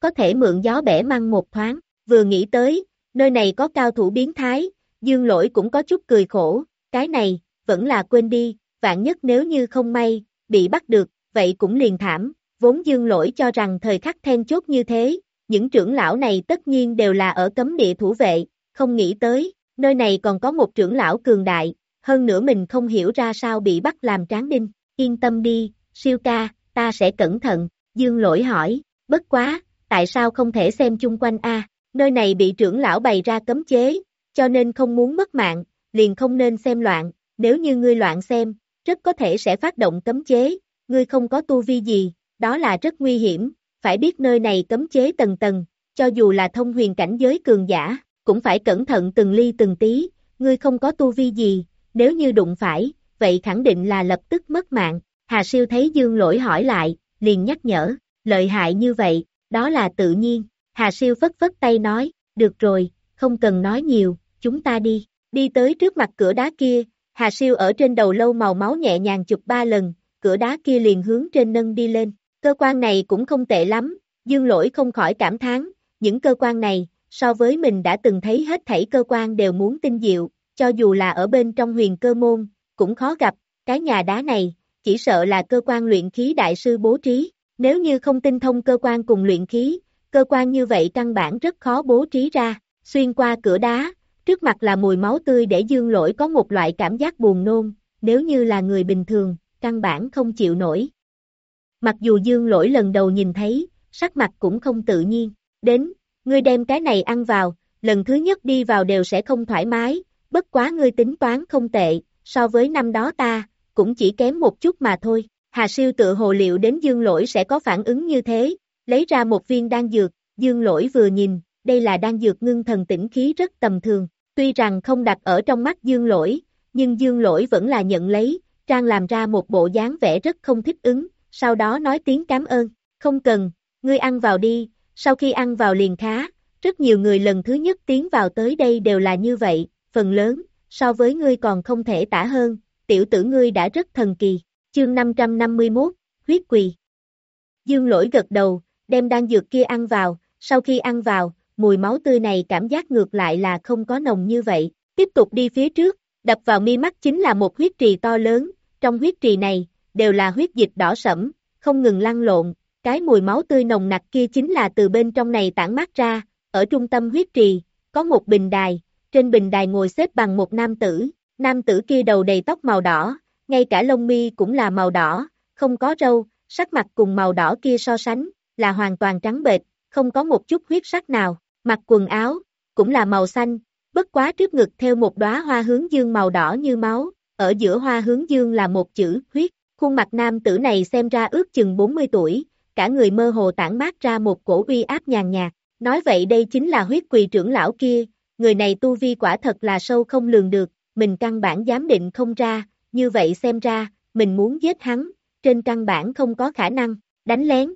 Có thể mượn gió bẻ măng một thoáng, vừa nghĩ tới, nơi này có cao thủ biến thái, dương lỗi cũng có chút cười khổ, cái này, vẫn là quên đi, vạn nhất nếu như không may, bị bắt được, vậy cũng liền thảm, vốn dương lỗi cho rằng thời khắc then chốt như thế, những trưởng lão này tất nhiên đều là ở cấm địa thủ vệ, không nghĩ tới, nơi này còn có một trưởng lão cường đại, hơn nữa mình không hiểu ra sao bị bắt làm tráng đinh, yên tâm đi, siêu ca, ta sẽ cẩn thận, dương lỗi hỏi, bất quá, tại sao không thể xem chung quanh a nơi này bị trưởng lão bày ra cấm chế, cho nên không muốn mất mạng, liền không nên xem loạn, nếu như ngươi loạn xem, rất có thể sẽ phát động cấm chế, ngươi không có tu vi gì, đó là rất nguy hiểm, phải biết nơi này cấm chế tầng tầng, cho dù là thông huyền cảnh giới cường giả, cũng phải cẩn thận từng ly từng tí, ngươi không có tu vi gì, nếu như đụng phải, vậy khẳng định là lập tức mất mạng. Hà siêu thấy dương lỗi hỏi lại, liền nhắc nhở, lợi hại như vậy, đó là tự nhiên. Hà siêu phất phất tay nói, được rồi, không cần nói nhiều, chúng ta đi. Đi tới trước mặt cửa đá kia, Hà siêu ở trên đầu lâu màu máu nhẹ nhàng chụp ba lần, cửa đá kia liền hướng trên nâng đi lên. Cơ quan này cũng không tệ lắm, dương lỗi không khỏi cảm thán, những cơ quan này, so với mình đã từng thấy hết thảy cơ quan đều muốn tinh diệu, cho dù là ở bên trong huyền cơ môn, cũng khó gặp, cái nhà đá này, chỉ sợ là cơ quan luyện khí đại sư bố trí, nếu như không tinh thông cơ quan cùng luyện khí, cơ quan như vậy căn bản rất khó bố trí ra, xuyên qua cửa đá, trước mặt là mùi máu tươi để dương lỗi có một loại cảm giác buồn nôn, nếu như là người bình thường, căn bản không chịu nổi. Mặc dù dương lỗi lần đầu nhìn thấy, sắc mặt cũng không tự nhiên, đến, ngươi đem cái này ăn vào, lần thứ nhất đi vào đều sẽ không thoải mái, bất quá ngươi tính toán không tệ, so với năm đó ta, cũng chỉ kém một chút mà thôi. Hà siêu tự hồ liệu đến dương lỗi sẽ có phản ứng như thế, lấy ra một viên đan dược, dương lỗi vừa nhìn, đây là đan dược ngưng thần tĩnh khí rất tầm thường, tuy rằng không đặt ở trong mắt dương lỗi, nhưng dương lỗi vẫn là nhận lấy, trang làm ra một bộ dáng vẻ rất không thích ứng, sau đó nói tiếng cảm ơn, không cần, ngươi ăn vào đi, sau khi ăn vào liền khá, rất nhiều người lần thứ nhất tiến vào tới đây đều là như vậy, phần lớn, so với ngươi còn không thể tả hơn, tiểu tử ngươi đã rất thần kỳ. Chương 551, huyết quỳ. Dương lỗi gật đầu, đem đan dược kia ăn vào, sau khi ăn vào, mùi máu tươi này cảm giác ngược lại là không có nồng như vậy. Tiếp tục đi phía trước, đập vào mi mắt chính là một huyết trì to lớn, trong huyết trì này, đều là huyết dịch đỏ sẫm, không ngừng lăn lộn, cái mùi máu tươi nồng nặc kia chính là từ bên trong này tản mát ra, ở trung tâm huyết trì, có một bình đài, trên bình đài ngồi xếp bằng một nam tử, nam tử kia đầu đầy tóc màu đỏ, ngay cả lông mi cũng là màu đỏ, không có râu, sắc mặt cùng màu đỏ kia so sánh, là hoàn toàn trắng bệch, không có một chút huyết sắc nào, mặc quần áo, cũng là màu xanh, bất quá trước ngực theo một đóa hoa hướng dương màu đỏ như máu, ở giữa hoa hướng dương là một chữ huyết, khuôn mặt nam tử này xem ra ước chừng 40 tuổi, cả người mơ hồ tản mát ra một cổ uy áp nhàn nhạt, nói vậy đây chính là huyết quỳ trưởng lão kia, người này tu vi quả thật là sâu không lường được, mình căn bản giám định không ra, như vậy xem ra, mình muốn giết hắn, trên căn bản không có khả năng, đánh lén.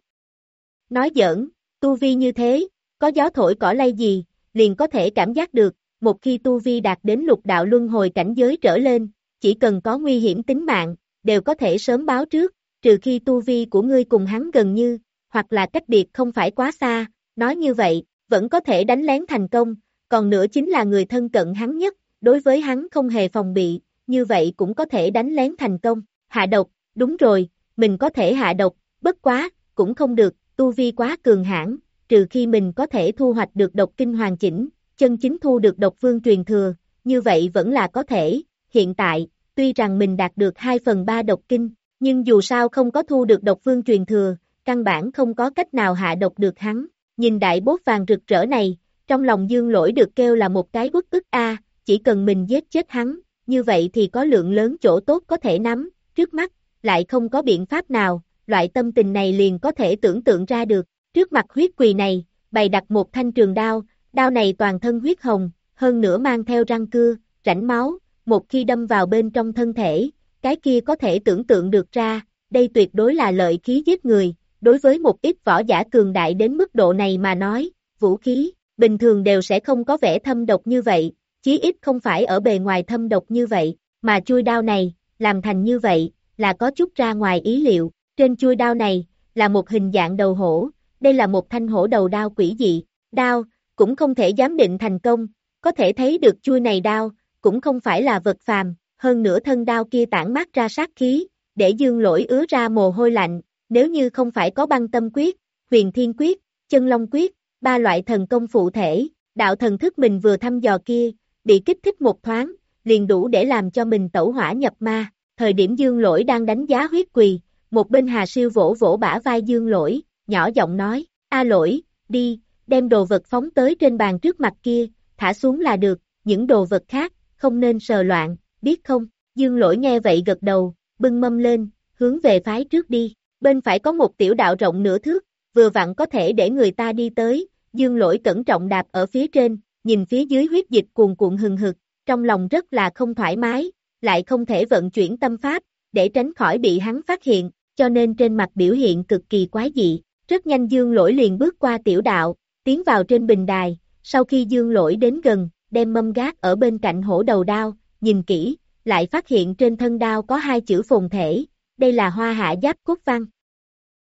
Nói giỡn, tu vi như thế, có gió thổi cỏ lay gì, liền có thể cảm giác được, một khi tu vi đạt đến lục đạo luân hồi cảnh giới trở lên, chỉ cần có nguy hiểm tính mạng, đều có thể sớm báo trước, trừ khi tu vi của ngươi cùng hắn gần như, hoặc là cách biệt không phải quá xa, nói như vậy, vẫn có thể đánh lén thành công, còn nữa chính là người thân cận hắn nhất, đối với hắn không hề phòng bị, như vậy cũng có thể đánh lén thành công. Hạ độc, đúng rồi, mình có thể hạ độc, bất quá, cũng không được, tu vi quá cường hãn, trừ khi mình có thể thu hoạch được độc kinh hoàn chỉnh, chân chính thu được độc vương truyền thừa, như vậy vẫn là có thể. Hiện tại, tuy rằng mình đạt được 2 phần 3 độc kinh, nhưng dù sao không có thu được độc vương truyền thừa, căn bản không có cách nào hạ độc được hắn. Nhìn đại bốt vàng rực rỡ này, trong lòng dương lỗi được kêu là một cái bức ức a, chỉ cần mình giết chết hắn, như vậy thì có lượng lớn chỗ tốt có thể nắm, trước mắt, lại không có biện pháp nào, loại tâm tình này liền có thể tưởng tượng ra được. Trước mặt huyết quỳ này, bày đặt một thanh trường đao, đao này toàn thân huyết hồng, hơn nữa mang theo răng cưa, rãnh máu, một khi đâm vào bên trong thân thể, cái kia có thể tưởng tượng được ra, đây tuyệt đối là lợi khí giết người, đối với một ít võ giả cường đại đến mức độ này mà nói, vũ khí, bình thường đều sẽ không có vẻ thâm độc như vậy, chí ít không phải ở bề ngoài thâm độc như vậy, mà chui đao này, làm thành như vậy, là có chút ra ngoài ý liệu, trên chui đao này, là một hình dạng đầu hổ, đây là một thanh hổ đầu đao quỷ dị, đao, cũng không thể giám định thành công, có thể thấy được chui này đao, cũng không phải là vật phàm, hơn nữa thân đao kia tản mát ra sát khí, để dương lỗi ứa ra mồ hôi lạnh, nếu như không phải có băng tâm quyết, huyền thiên quyết, chân long quyết, ba loại thần công phụ thể, đạo thần thức mình vừa thăm dò kia, bị kích thích một thoáng, liền đủ để làm cho mình tẩu hỏa nhập ma, thời điểm dương lỗi đang đánh giá huyết quỳ, một bên hà siêu vỗ vỗ bả vai dương lỗi, nhỏ giọng nói, a lỗi, đi, đem đồ vật phóng tới trên bàn trước mặt kia, thả xuống là được, những đồ vật khác, không nên sờ loạn, biết không, dương lỗi nghe vậy gật đầu, bưng mâm lên, hướng về phái trước đi, bên phải có một tiểu đạo rộng nửa thước, vừa vặn có thể để người ta đi tới, dương lỗi cẩn trọng đạp ở phía trên, nhìn phía dưới huyết dịch cuồn cuộn hừng hực, trong lòng rất là không thoải mái, lại không thể vận chuyển tâm pháp, để tránh khỏi bị hắn phát hiện, cho nên trên mặt biểu hiện cực kỳ quái dị. Rất nhanh dương lỗi liền bước qua tiểu đạo, tiến vào trên bình đài, sau khi dương lỗi đến gần, đem mâm gác ở bên cạnh hổ đầu đao, nhìn kỹ, lại phát hiện trên thân đao có hai chữ phồn thể, đây là hoa hạ giáp cốt văn.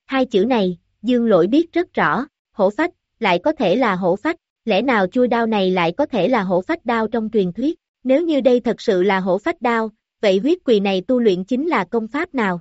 Hai chữ này, dương lỗi biết rất rõ, hổ phách, lại có thể là hổ phách, lẽ nào chui đao này lại có thể là hổ phách đao trong truyền thuyết, nếu như đây thật sự là hổ phách đao, vậy huyết quỳ này tu luyện chính là công pháp nào?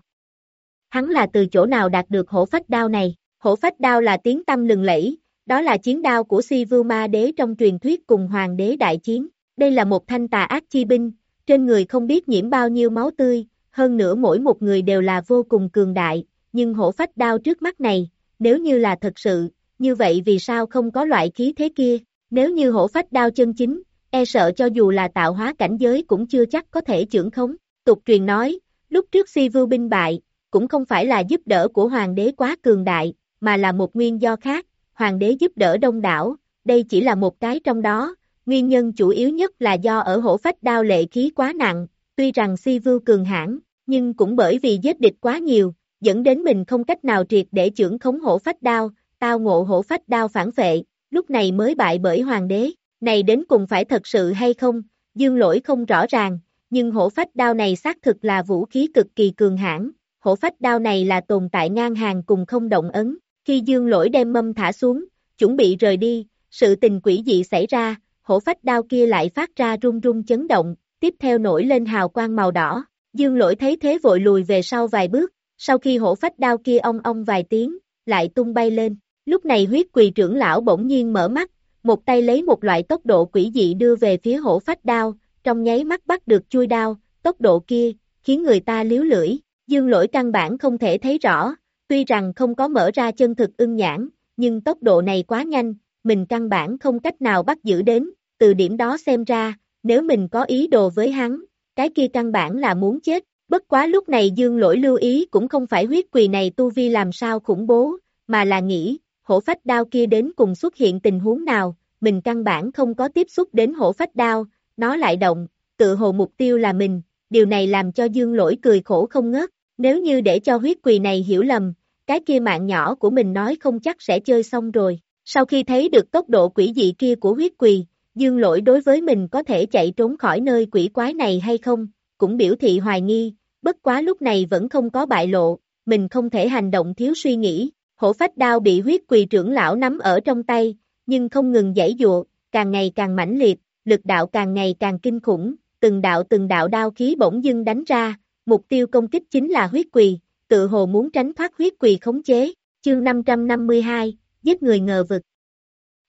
Hắn là từ chỗ nào đạt được hổ phách đao này? Hổ phách đao là tiếng tâm lừng lẫy, đó là chiến đao của Si Vưu Ma Đế trong truyền thuyết cùng Hoàng đế đại chiến. Đây là một thanh tà ác chi binh, trên người không biết nhiễm bao nhiêu máu tươi, hơn nữa mỗi một người đều là vô cùng cường đại, nhưng hổ phách đao trước mắt này, nếu như là thật sự, như vậy vì sao không có loại khí thế kia, nếu như hổ phách đao chân chính, e sợ cho dù là tạo hóa cảnh giới cũng chưa chắc có thể trưởng khống. Tục truyền nói, lúc trước si vưu binh bại, cũng không phải là giúp đỡ của hoàng đế quá cường đại, mà là một nguyên do khác, hoàng đế giúp đỡ đông đảo, đây chỉ là một cái trong đó, nguyên nhân chủ yếu nhất là do ở hổ phách đao lệ khí quá nặng, tuy rằng si vưu cường hãn nhưng cũng bởi vì giết địch quá nhiều, dẫn đến mình không cách nào triệt để trưởng khống hổ phách đao, tao ngộ hổ phách đao phản vệ, lúc này mới bại bởi hoàng đế, này đến cùng phải thật sự hay không, dương lỗi không rõ ràng, nhưng hổ phách đao này xác thực là vũ khí cực kỳ cường hãn hổ phách đao này là tồn tại ngang hàng cùng không động ấn, khi dương lỗi đem mâm thả xuống, chuẩn bị rời đi, sự tình quỷ dị xảy ra, hổ phách đao kia lại phát ra rung rung chấn động, tiếp theo nổi lên hào quang màu đỏ, dương lỗi thấy thế vội lùi về sau vài bước, sau khi hổ phách đao kia ong ong vài tiếng, lại tung bay lên, lúc này huyết quỳ trưởng lão bỗng nhiên mở mắt, một tay lấy một loại tốc độ quỷ dị đưa về phía hổ phách đao, trong nháy mắt bắt được chui đao, tốc độ kia, khiến người ta liếu lưỡi, dương lỗi căn bản không thể thấy rõ, tuy rằng không có mở ra chân thực ưng nhãn, nhưng tốc độ này quá nhanh, mình căn bản không cách nào bắt giữ đến, từ điểm đó xem ra, nếu mình có ý đồ với hắn, cái kia căn bản là muốn chết, bất quá lúc này dương lỗi lưu ý cũng không phải huyết quỳ này tu vi làm sao khủng bố, mà là nghĩ, hổ phách đao kia đến cùng xuất hiện tình huống nào, mình căn bản không có tiếp xúc đến hổ phách đao, nó lại động, tự hồ mục tiêu là mình, điều này làm cho dương lỗi cười khổ không ngớt, nếu như để cho huyết quỳ này hiểu lầm, cái kia mạng nhỏ của mình nói không chắc sẽ chơi xong rồi. Sau khi thấy được tốc độ quỷ dị kia của huyết quỳ, dương lỗi đối với mình có thể chạy trốn khỏi nơi quỷ quái này hay không, cũng biểu thị hoài nghi, bất quá lúc này vẫn không có bại lộ, mình không thể hành động thiếu suy nghĩ, hổ phách đao bị huyết quỳ trưởng lão nắm ở trong tay, nhưng không ngừng giải dụa, càng ngày càng mãnh liệt, lực đạo càng ngày càng kinh khủng, từng đạo từng đạo đao khí bỗng dưng đánh ra, mục tiêu công kích chính là huyết quỳ, tự hồ muốn tránh thoát huyết quỳ khống chế, chương 552, giết người ngờ vực.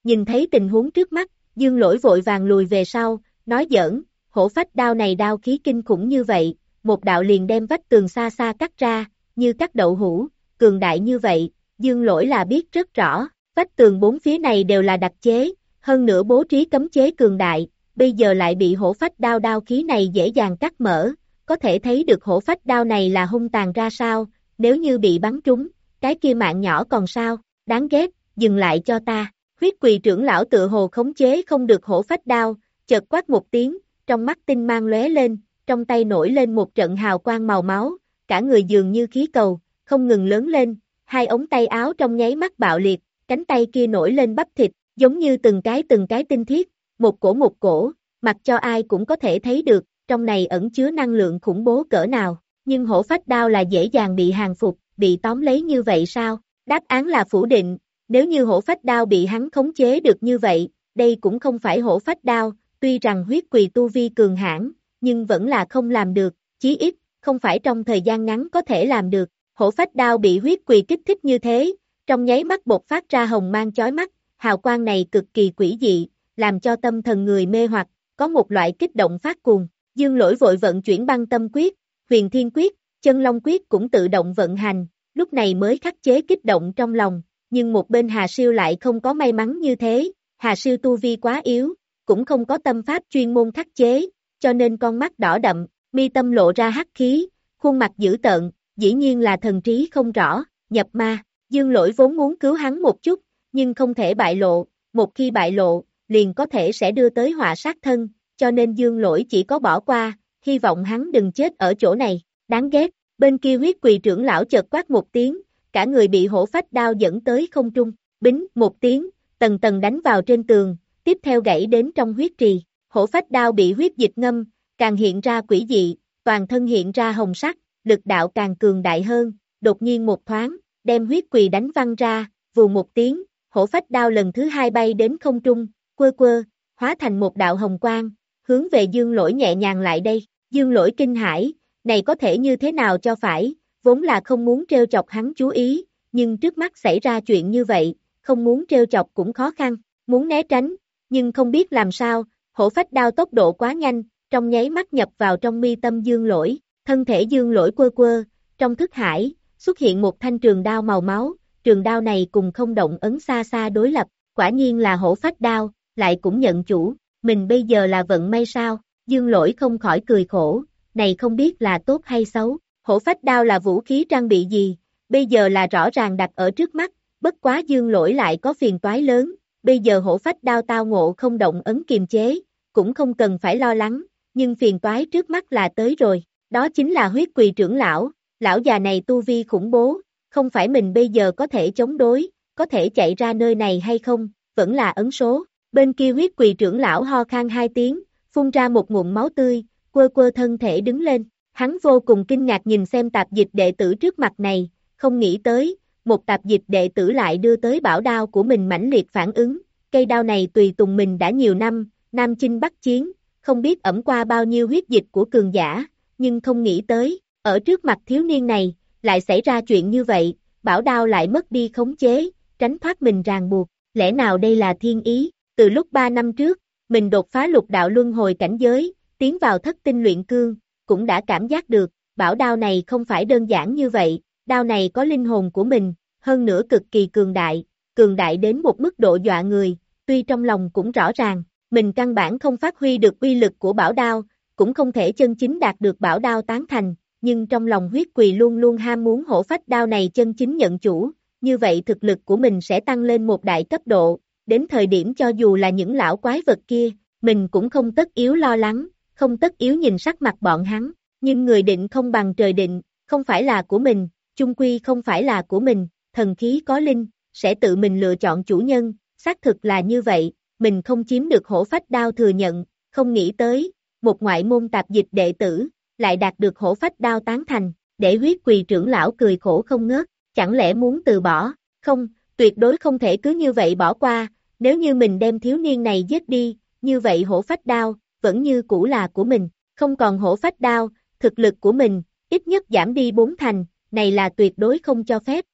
Nhìn thấy tình huống trước mắt, dương lỗi vội vàng lùi về sau, nói giỡn, hổ phách đao này đao khí kinh khủng như vậy, một đạo liền đem vách tường xa xa cắt ra, như cắt đậu hũ, cường đại như vậy, dương lỗi là biết rất rõ, vách tường bốn phía này đều là đặc chế, hơn nữa bố trí cấm chế cường đại, bây giờ lại bị hổ phách đao đao khí này dễ dàng cắt mở, có thể thấy được hổ phách đao này là hung tàn ra sao, nếu như bị bắn trúng, cái kia mạng nhỏ còn sao, đáng ghét, dừng lại cho ta, huyết quỳ trưởng lão tự hồ khống chế không được hổ phách đao, chợt quát một tiếng, trong mắt tinh mang lóe lên, trong tay nổi lên một trận hào quang màu máu, cả người dường như khí cầu, không ngừng lớn lên, hai ống tay áo trong nháy mắt bạo liệt, cánh tay kia nổi lên bắp thịt, giống như từng cái từng cái tinh thiết, một cổ một cổ, mặc cho ai cũng có thể thấy được, trong này ẩn chứa năng lượng khủng bố cỡ nào, nhưng hổ phách đao là dễ dàng bị hàng phục, bị tóm lấy như vậy sao? Đáp án là phủ định, nếu như hổ phách đao bị hắn khống chế được như vậy, đây cũng không phải hổ phách đao, tuy rằng huyết quỳ tu vi cường hãn, nhưng vẫn là không làm được, chí ít, không phải trong thời gian ngắn có thể làm được. Hổ phách đao bị huyết quỳ kích thích như thế, trong nháy mắt bột phát ra hồng mang chói mắt, hào quang này cực kỳ quỷ dị, làm cho tâm thần người mê hoặc, có một loại kích động phát cuồng. Dương lỗi vội vận chuyển băng tâm quyết, huyền thiên quyết, chân long quyết cũng tự động vận hành, lúc này mới khắc chế kích động trong lòng, nhưng một bên Hà Siêu lại không có may mắn như thế, Hà Siêu tu vi quá yếu, cũng không có tâm pháp chuyên môn khắc chế, cho nên con mắt đỏ đậm, mi tâm lộ ra hắc khí, khuôn mặt dữ tợn, dĩ nhiên là thần trí không rõ, nhập ma, dương lỗi vốn muốn cứu hắn một chút, nhưng không thể bại lộ, một khi bại lộ, liền có thể sẽ đưa tới họa sát thân, cho nên dương lỗi chỉ có bỏ qua, hy vọng hắn đừng chết ở chỗ này, đáng ghét, bên kia huyết quỳ trưởng lão chợt quát một tiếng, cả người bị hổ phách đao dẫn tới không trung, bính một tiếng, tầng tầng đánh vào trên tường, tiếp theo gãy đến trong huyết trì, hổ phách đao bị huyết dịch ngâm, càng hiện ra quỷ dị, toàn thân hiện ra hồng sắc, lực đạo càng cường đại hơn, đột nhiên một thoáng, đem huyết quỳ đánh văng ra, vù một tiếng, hổ phách đao lần thứ hai bay đến không trung, quơ quơ, hóa thành một đạo hồng quang, hướng về dương lỗi nhẹ nhàng lại đây, dương lỗi kinh hãi, này có thể như thế nào cho phải, vốn là không muốn trêu chọc hắn chú ý, nhưng trước mắt xảy ra chuyện như vậy, không muốn trêu chọc cũng khó khăn, muốn né tránh, nhưng không biết làm sao, hổ phách đao tốc độ quá nhanh, trong nháy mắt nhập vào trong mi tâm dương lỗi, thân thể dương lỗi quơ quơ, trong thức hải, xuất hiện một thanh trường đao màu máu, trường đao này cùng không động ấn xa xa đối lập, quả nhiên là hổ phách đao, lại cũng nhận chủ, mình bây giờ là vận may sao, dương lỗi không khỏi cười khổ, này không biết là tốt hay xấu, hổ phách đao là vũ khí trang bị gì, bây giờ là rõ ràng đặt ở trước mắt, bất quá dương lỗi lại có phiền toái lớn, bây giờ hổ phách đao tao ngộ không động ấn kiềm chế, cũng không cần phải lo lắng, nhưng phiền toái trước mắt là tới rồi, đó chính là huyết quỳ trưởng lão, lão già này tu vi khủng bố, không phải mình bây giờ có thể chống đối, có thể chạy ra nơi này hay không, vẫn là ấn số, bên kia huyết quỳ trưởng lão ho khan hai tiếng, phun ra một ngụm máu tươi, quơ quơ thân thể đứng lên, hắn vô cùng kinh ngạc nhìn xem tạp dịch đệ tử trước mặt này, không nghĩ tới, một tạp dịch đệ tử lại đưa tới bảo đao của mình mãnh liệt phản ứng, cây đao này tùy tùng mình đã nhiều năm, Nam Chinh Bắc Chiến, không biết ẩm qua bao nhiêu huyết dịch của cường giả, nhưng không nghĩ tới, ở trước mặt thiếu niên này, lại xảy ra chuyện như vậy, bảo đao lại mất đi khống chế, tránh thoát mình ràng buộc, lẽ nào đây là thiên ý, từ lúc 3 năm trước, mình đột phá lục đạo luân hồi cảnh giới, tiến vào thất tinh luyện cương, cũng đã cảm giác được, bảo đao này không phải đơn giản như vậy, đao này có linh hồn của mình, hơn nữa cực kỳ cường đại, cường đại đến một mức độ dọa người, tuy trong lòng cũng rõ ràng, mình căn bản không phát huy được uy lực của bảo đao, cũng không thể chân chính đạt được bảo đao tán thành, nhưng trong lòng huyết quỳ luôn luôn ham muốn hổ phách đao này chân chính nhận chủ, như vậy thực lực của mình sẽ tăng lên một đại cấp độ, đến thời điểm cho dù là những lão quái vật kia, mình cũng không tất yếu lo lắng, không tất yếu nhìn sắc mặt bọn hắn, nhưng người định không bằng trời định, không phải là của mình, chung quy không phải là của mình, thần khí có linh, sẽ tự mình lựa chọn chủ nhân, xác thực là như vậy, mình không chiếm được hổ phách đao thừa nhận, không nghĩ tới, một ngoại môn tạp dịch đệ tử, lại đạt được hổ phách đao tán thành, để huyết quỳ trưởng lão cười khổ không ngớt, chẳng lẽ muốn từ bỏ, không, tuyệt đối không thể cứ như vậy bỏ qua, nếu như mình đem thiếu niên này giết đi, như vậy hổ phách đao, vẫn như cũ là của mình, không còn hổ phách đao, thực lực của mình, ít nhất giảm đi bốn thành, này là tuyệt đối không cho phép.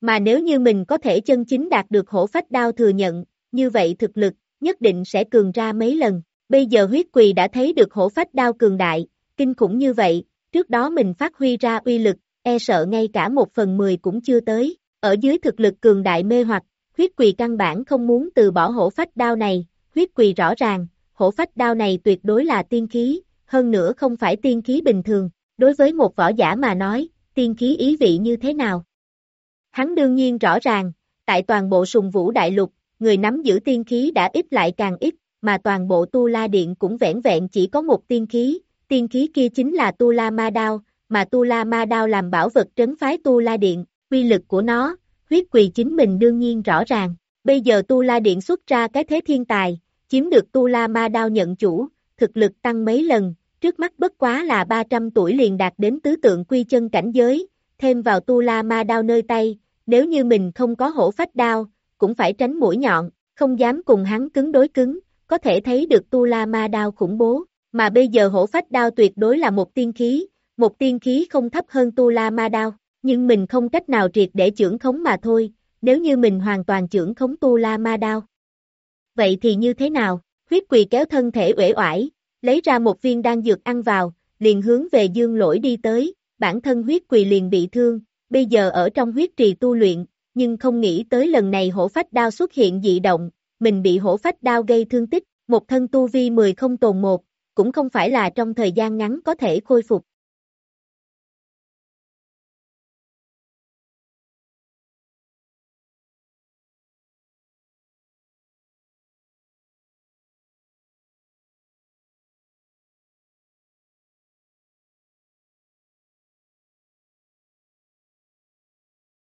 Mà nếu như mình có thể chân chính đạt được hổ phách đao thừa nhận, như vậy thực lực, nhất định sẽ cường ra mấy lần. Bây giờ huyết quỳ đã thấy được hổ phách đao cường đại, kinh khủng như vậy, trước đó mình phát huy ra uy lực, e sợ ngay cả một phần mười cũng chưa tới. Ở dưới thực lực cường đại mê hoặc, huyết quỳ căn bản không muốn từ bỏ hổ phách đao này, huyết quỳ rõ ràng, hổ phách đao này tuyệt đối là tiên khí, hơn nữa không phải tiên khí bình thường, đối với một võ giả mà nói, tiên khí ý vị như thế nào? Hắn đương nhiên rõ ràng, tại toàn bộ sùng vũ đại lục, người nắm giữ tiên khí đã ít lại càng ít, mà toàn bộ tu la điện cũng vẻn vẹn chỉ có một tiên khí, tiên khí kia chính là tu la ma đao, mà tu la ma đao làm bảo vật trấn phái tu la điện, quy lực của nó, huyết quỳ chính mình đương nhiên rõ ràng. Bây giờ tu la điện xuất ra cái thế thiên tài, chiếm được tu la ma đao nhận chủ, thực lực tăng mấy lần, trước mắt bất quá là 300 tuổi liền đạt đến tứ tượng quy chân cảnh giới, thêm vào tu la ma đao nơi tay, nếu như mình không có hổ phách đao, cũng phải tránh mũi nhọn, không dám cùng hắn cứng đối cứng, có thể thấy được tu la ma đao khủng bố, mà bây giờ hổ phách đao tuyệt đối là một tiên khí, một tiên khí không thấp hơn tu la ma đao, nhưng mình không cách nào triệt để trưởng khống mà thôi, nếu như mình hoàn toàn trưởng khống tu la ma đao. Vậy thì như thế nào? Huyết quỳ kéo thân thể uể oải, lấy ra một viên đan dược ăn vào, liền hướng về dương lỗi đi tới, bản thân huyết quỳ liền bị thương, bây giờ ở trong huyết trì tu luyện, nhưng không nghĩ tới lần này hổ phách đao xuất hiện dị động, mình bị hổ phách đao gây thương tích, một thân tu vi 10 không tồn một, cũng không phải là trong thời gian ngắn có thể khôi phục.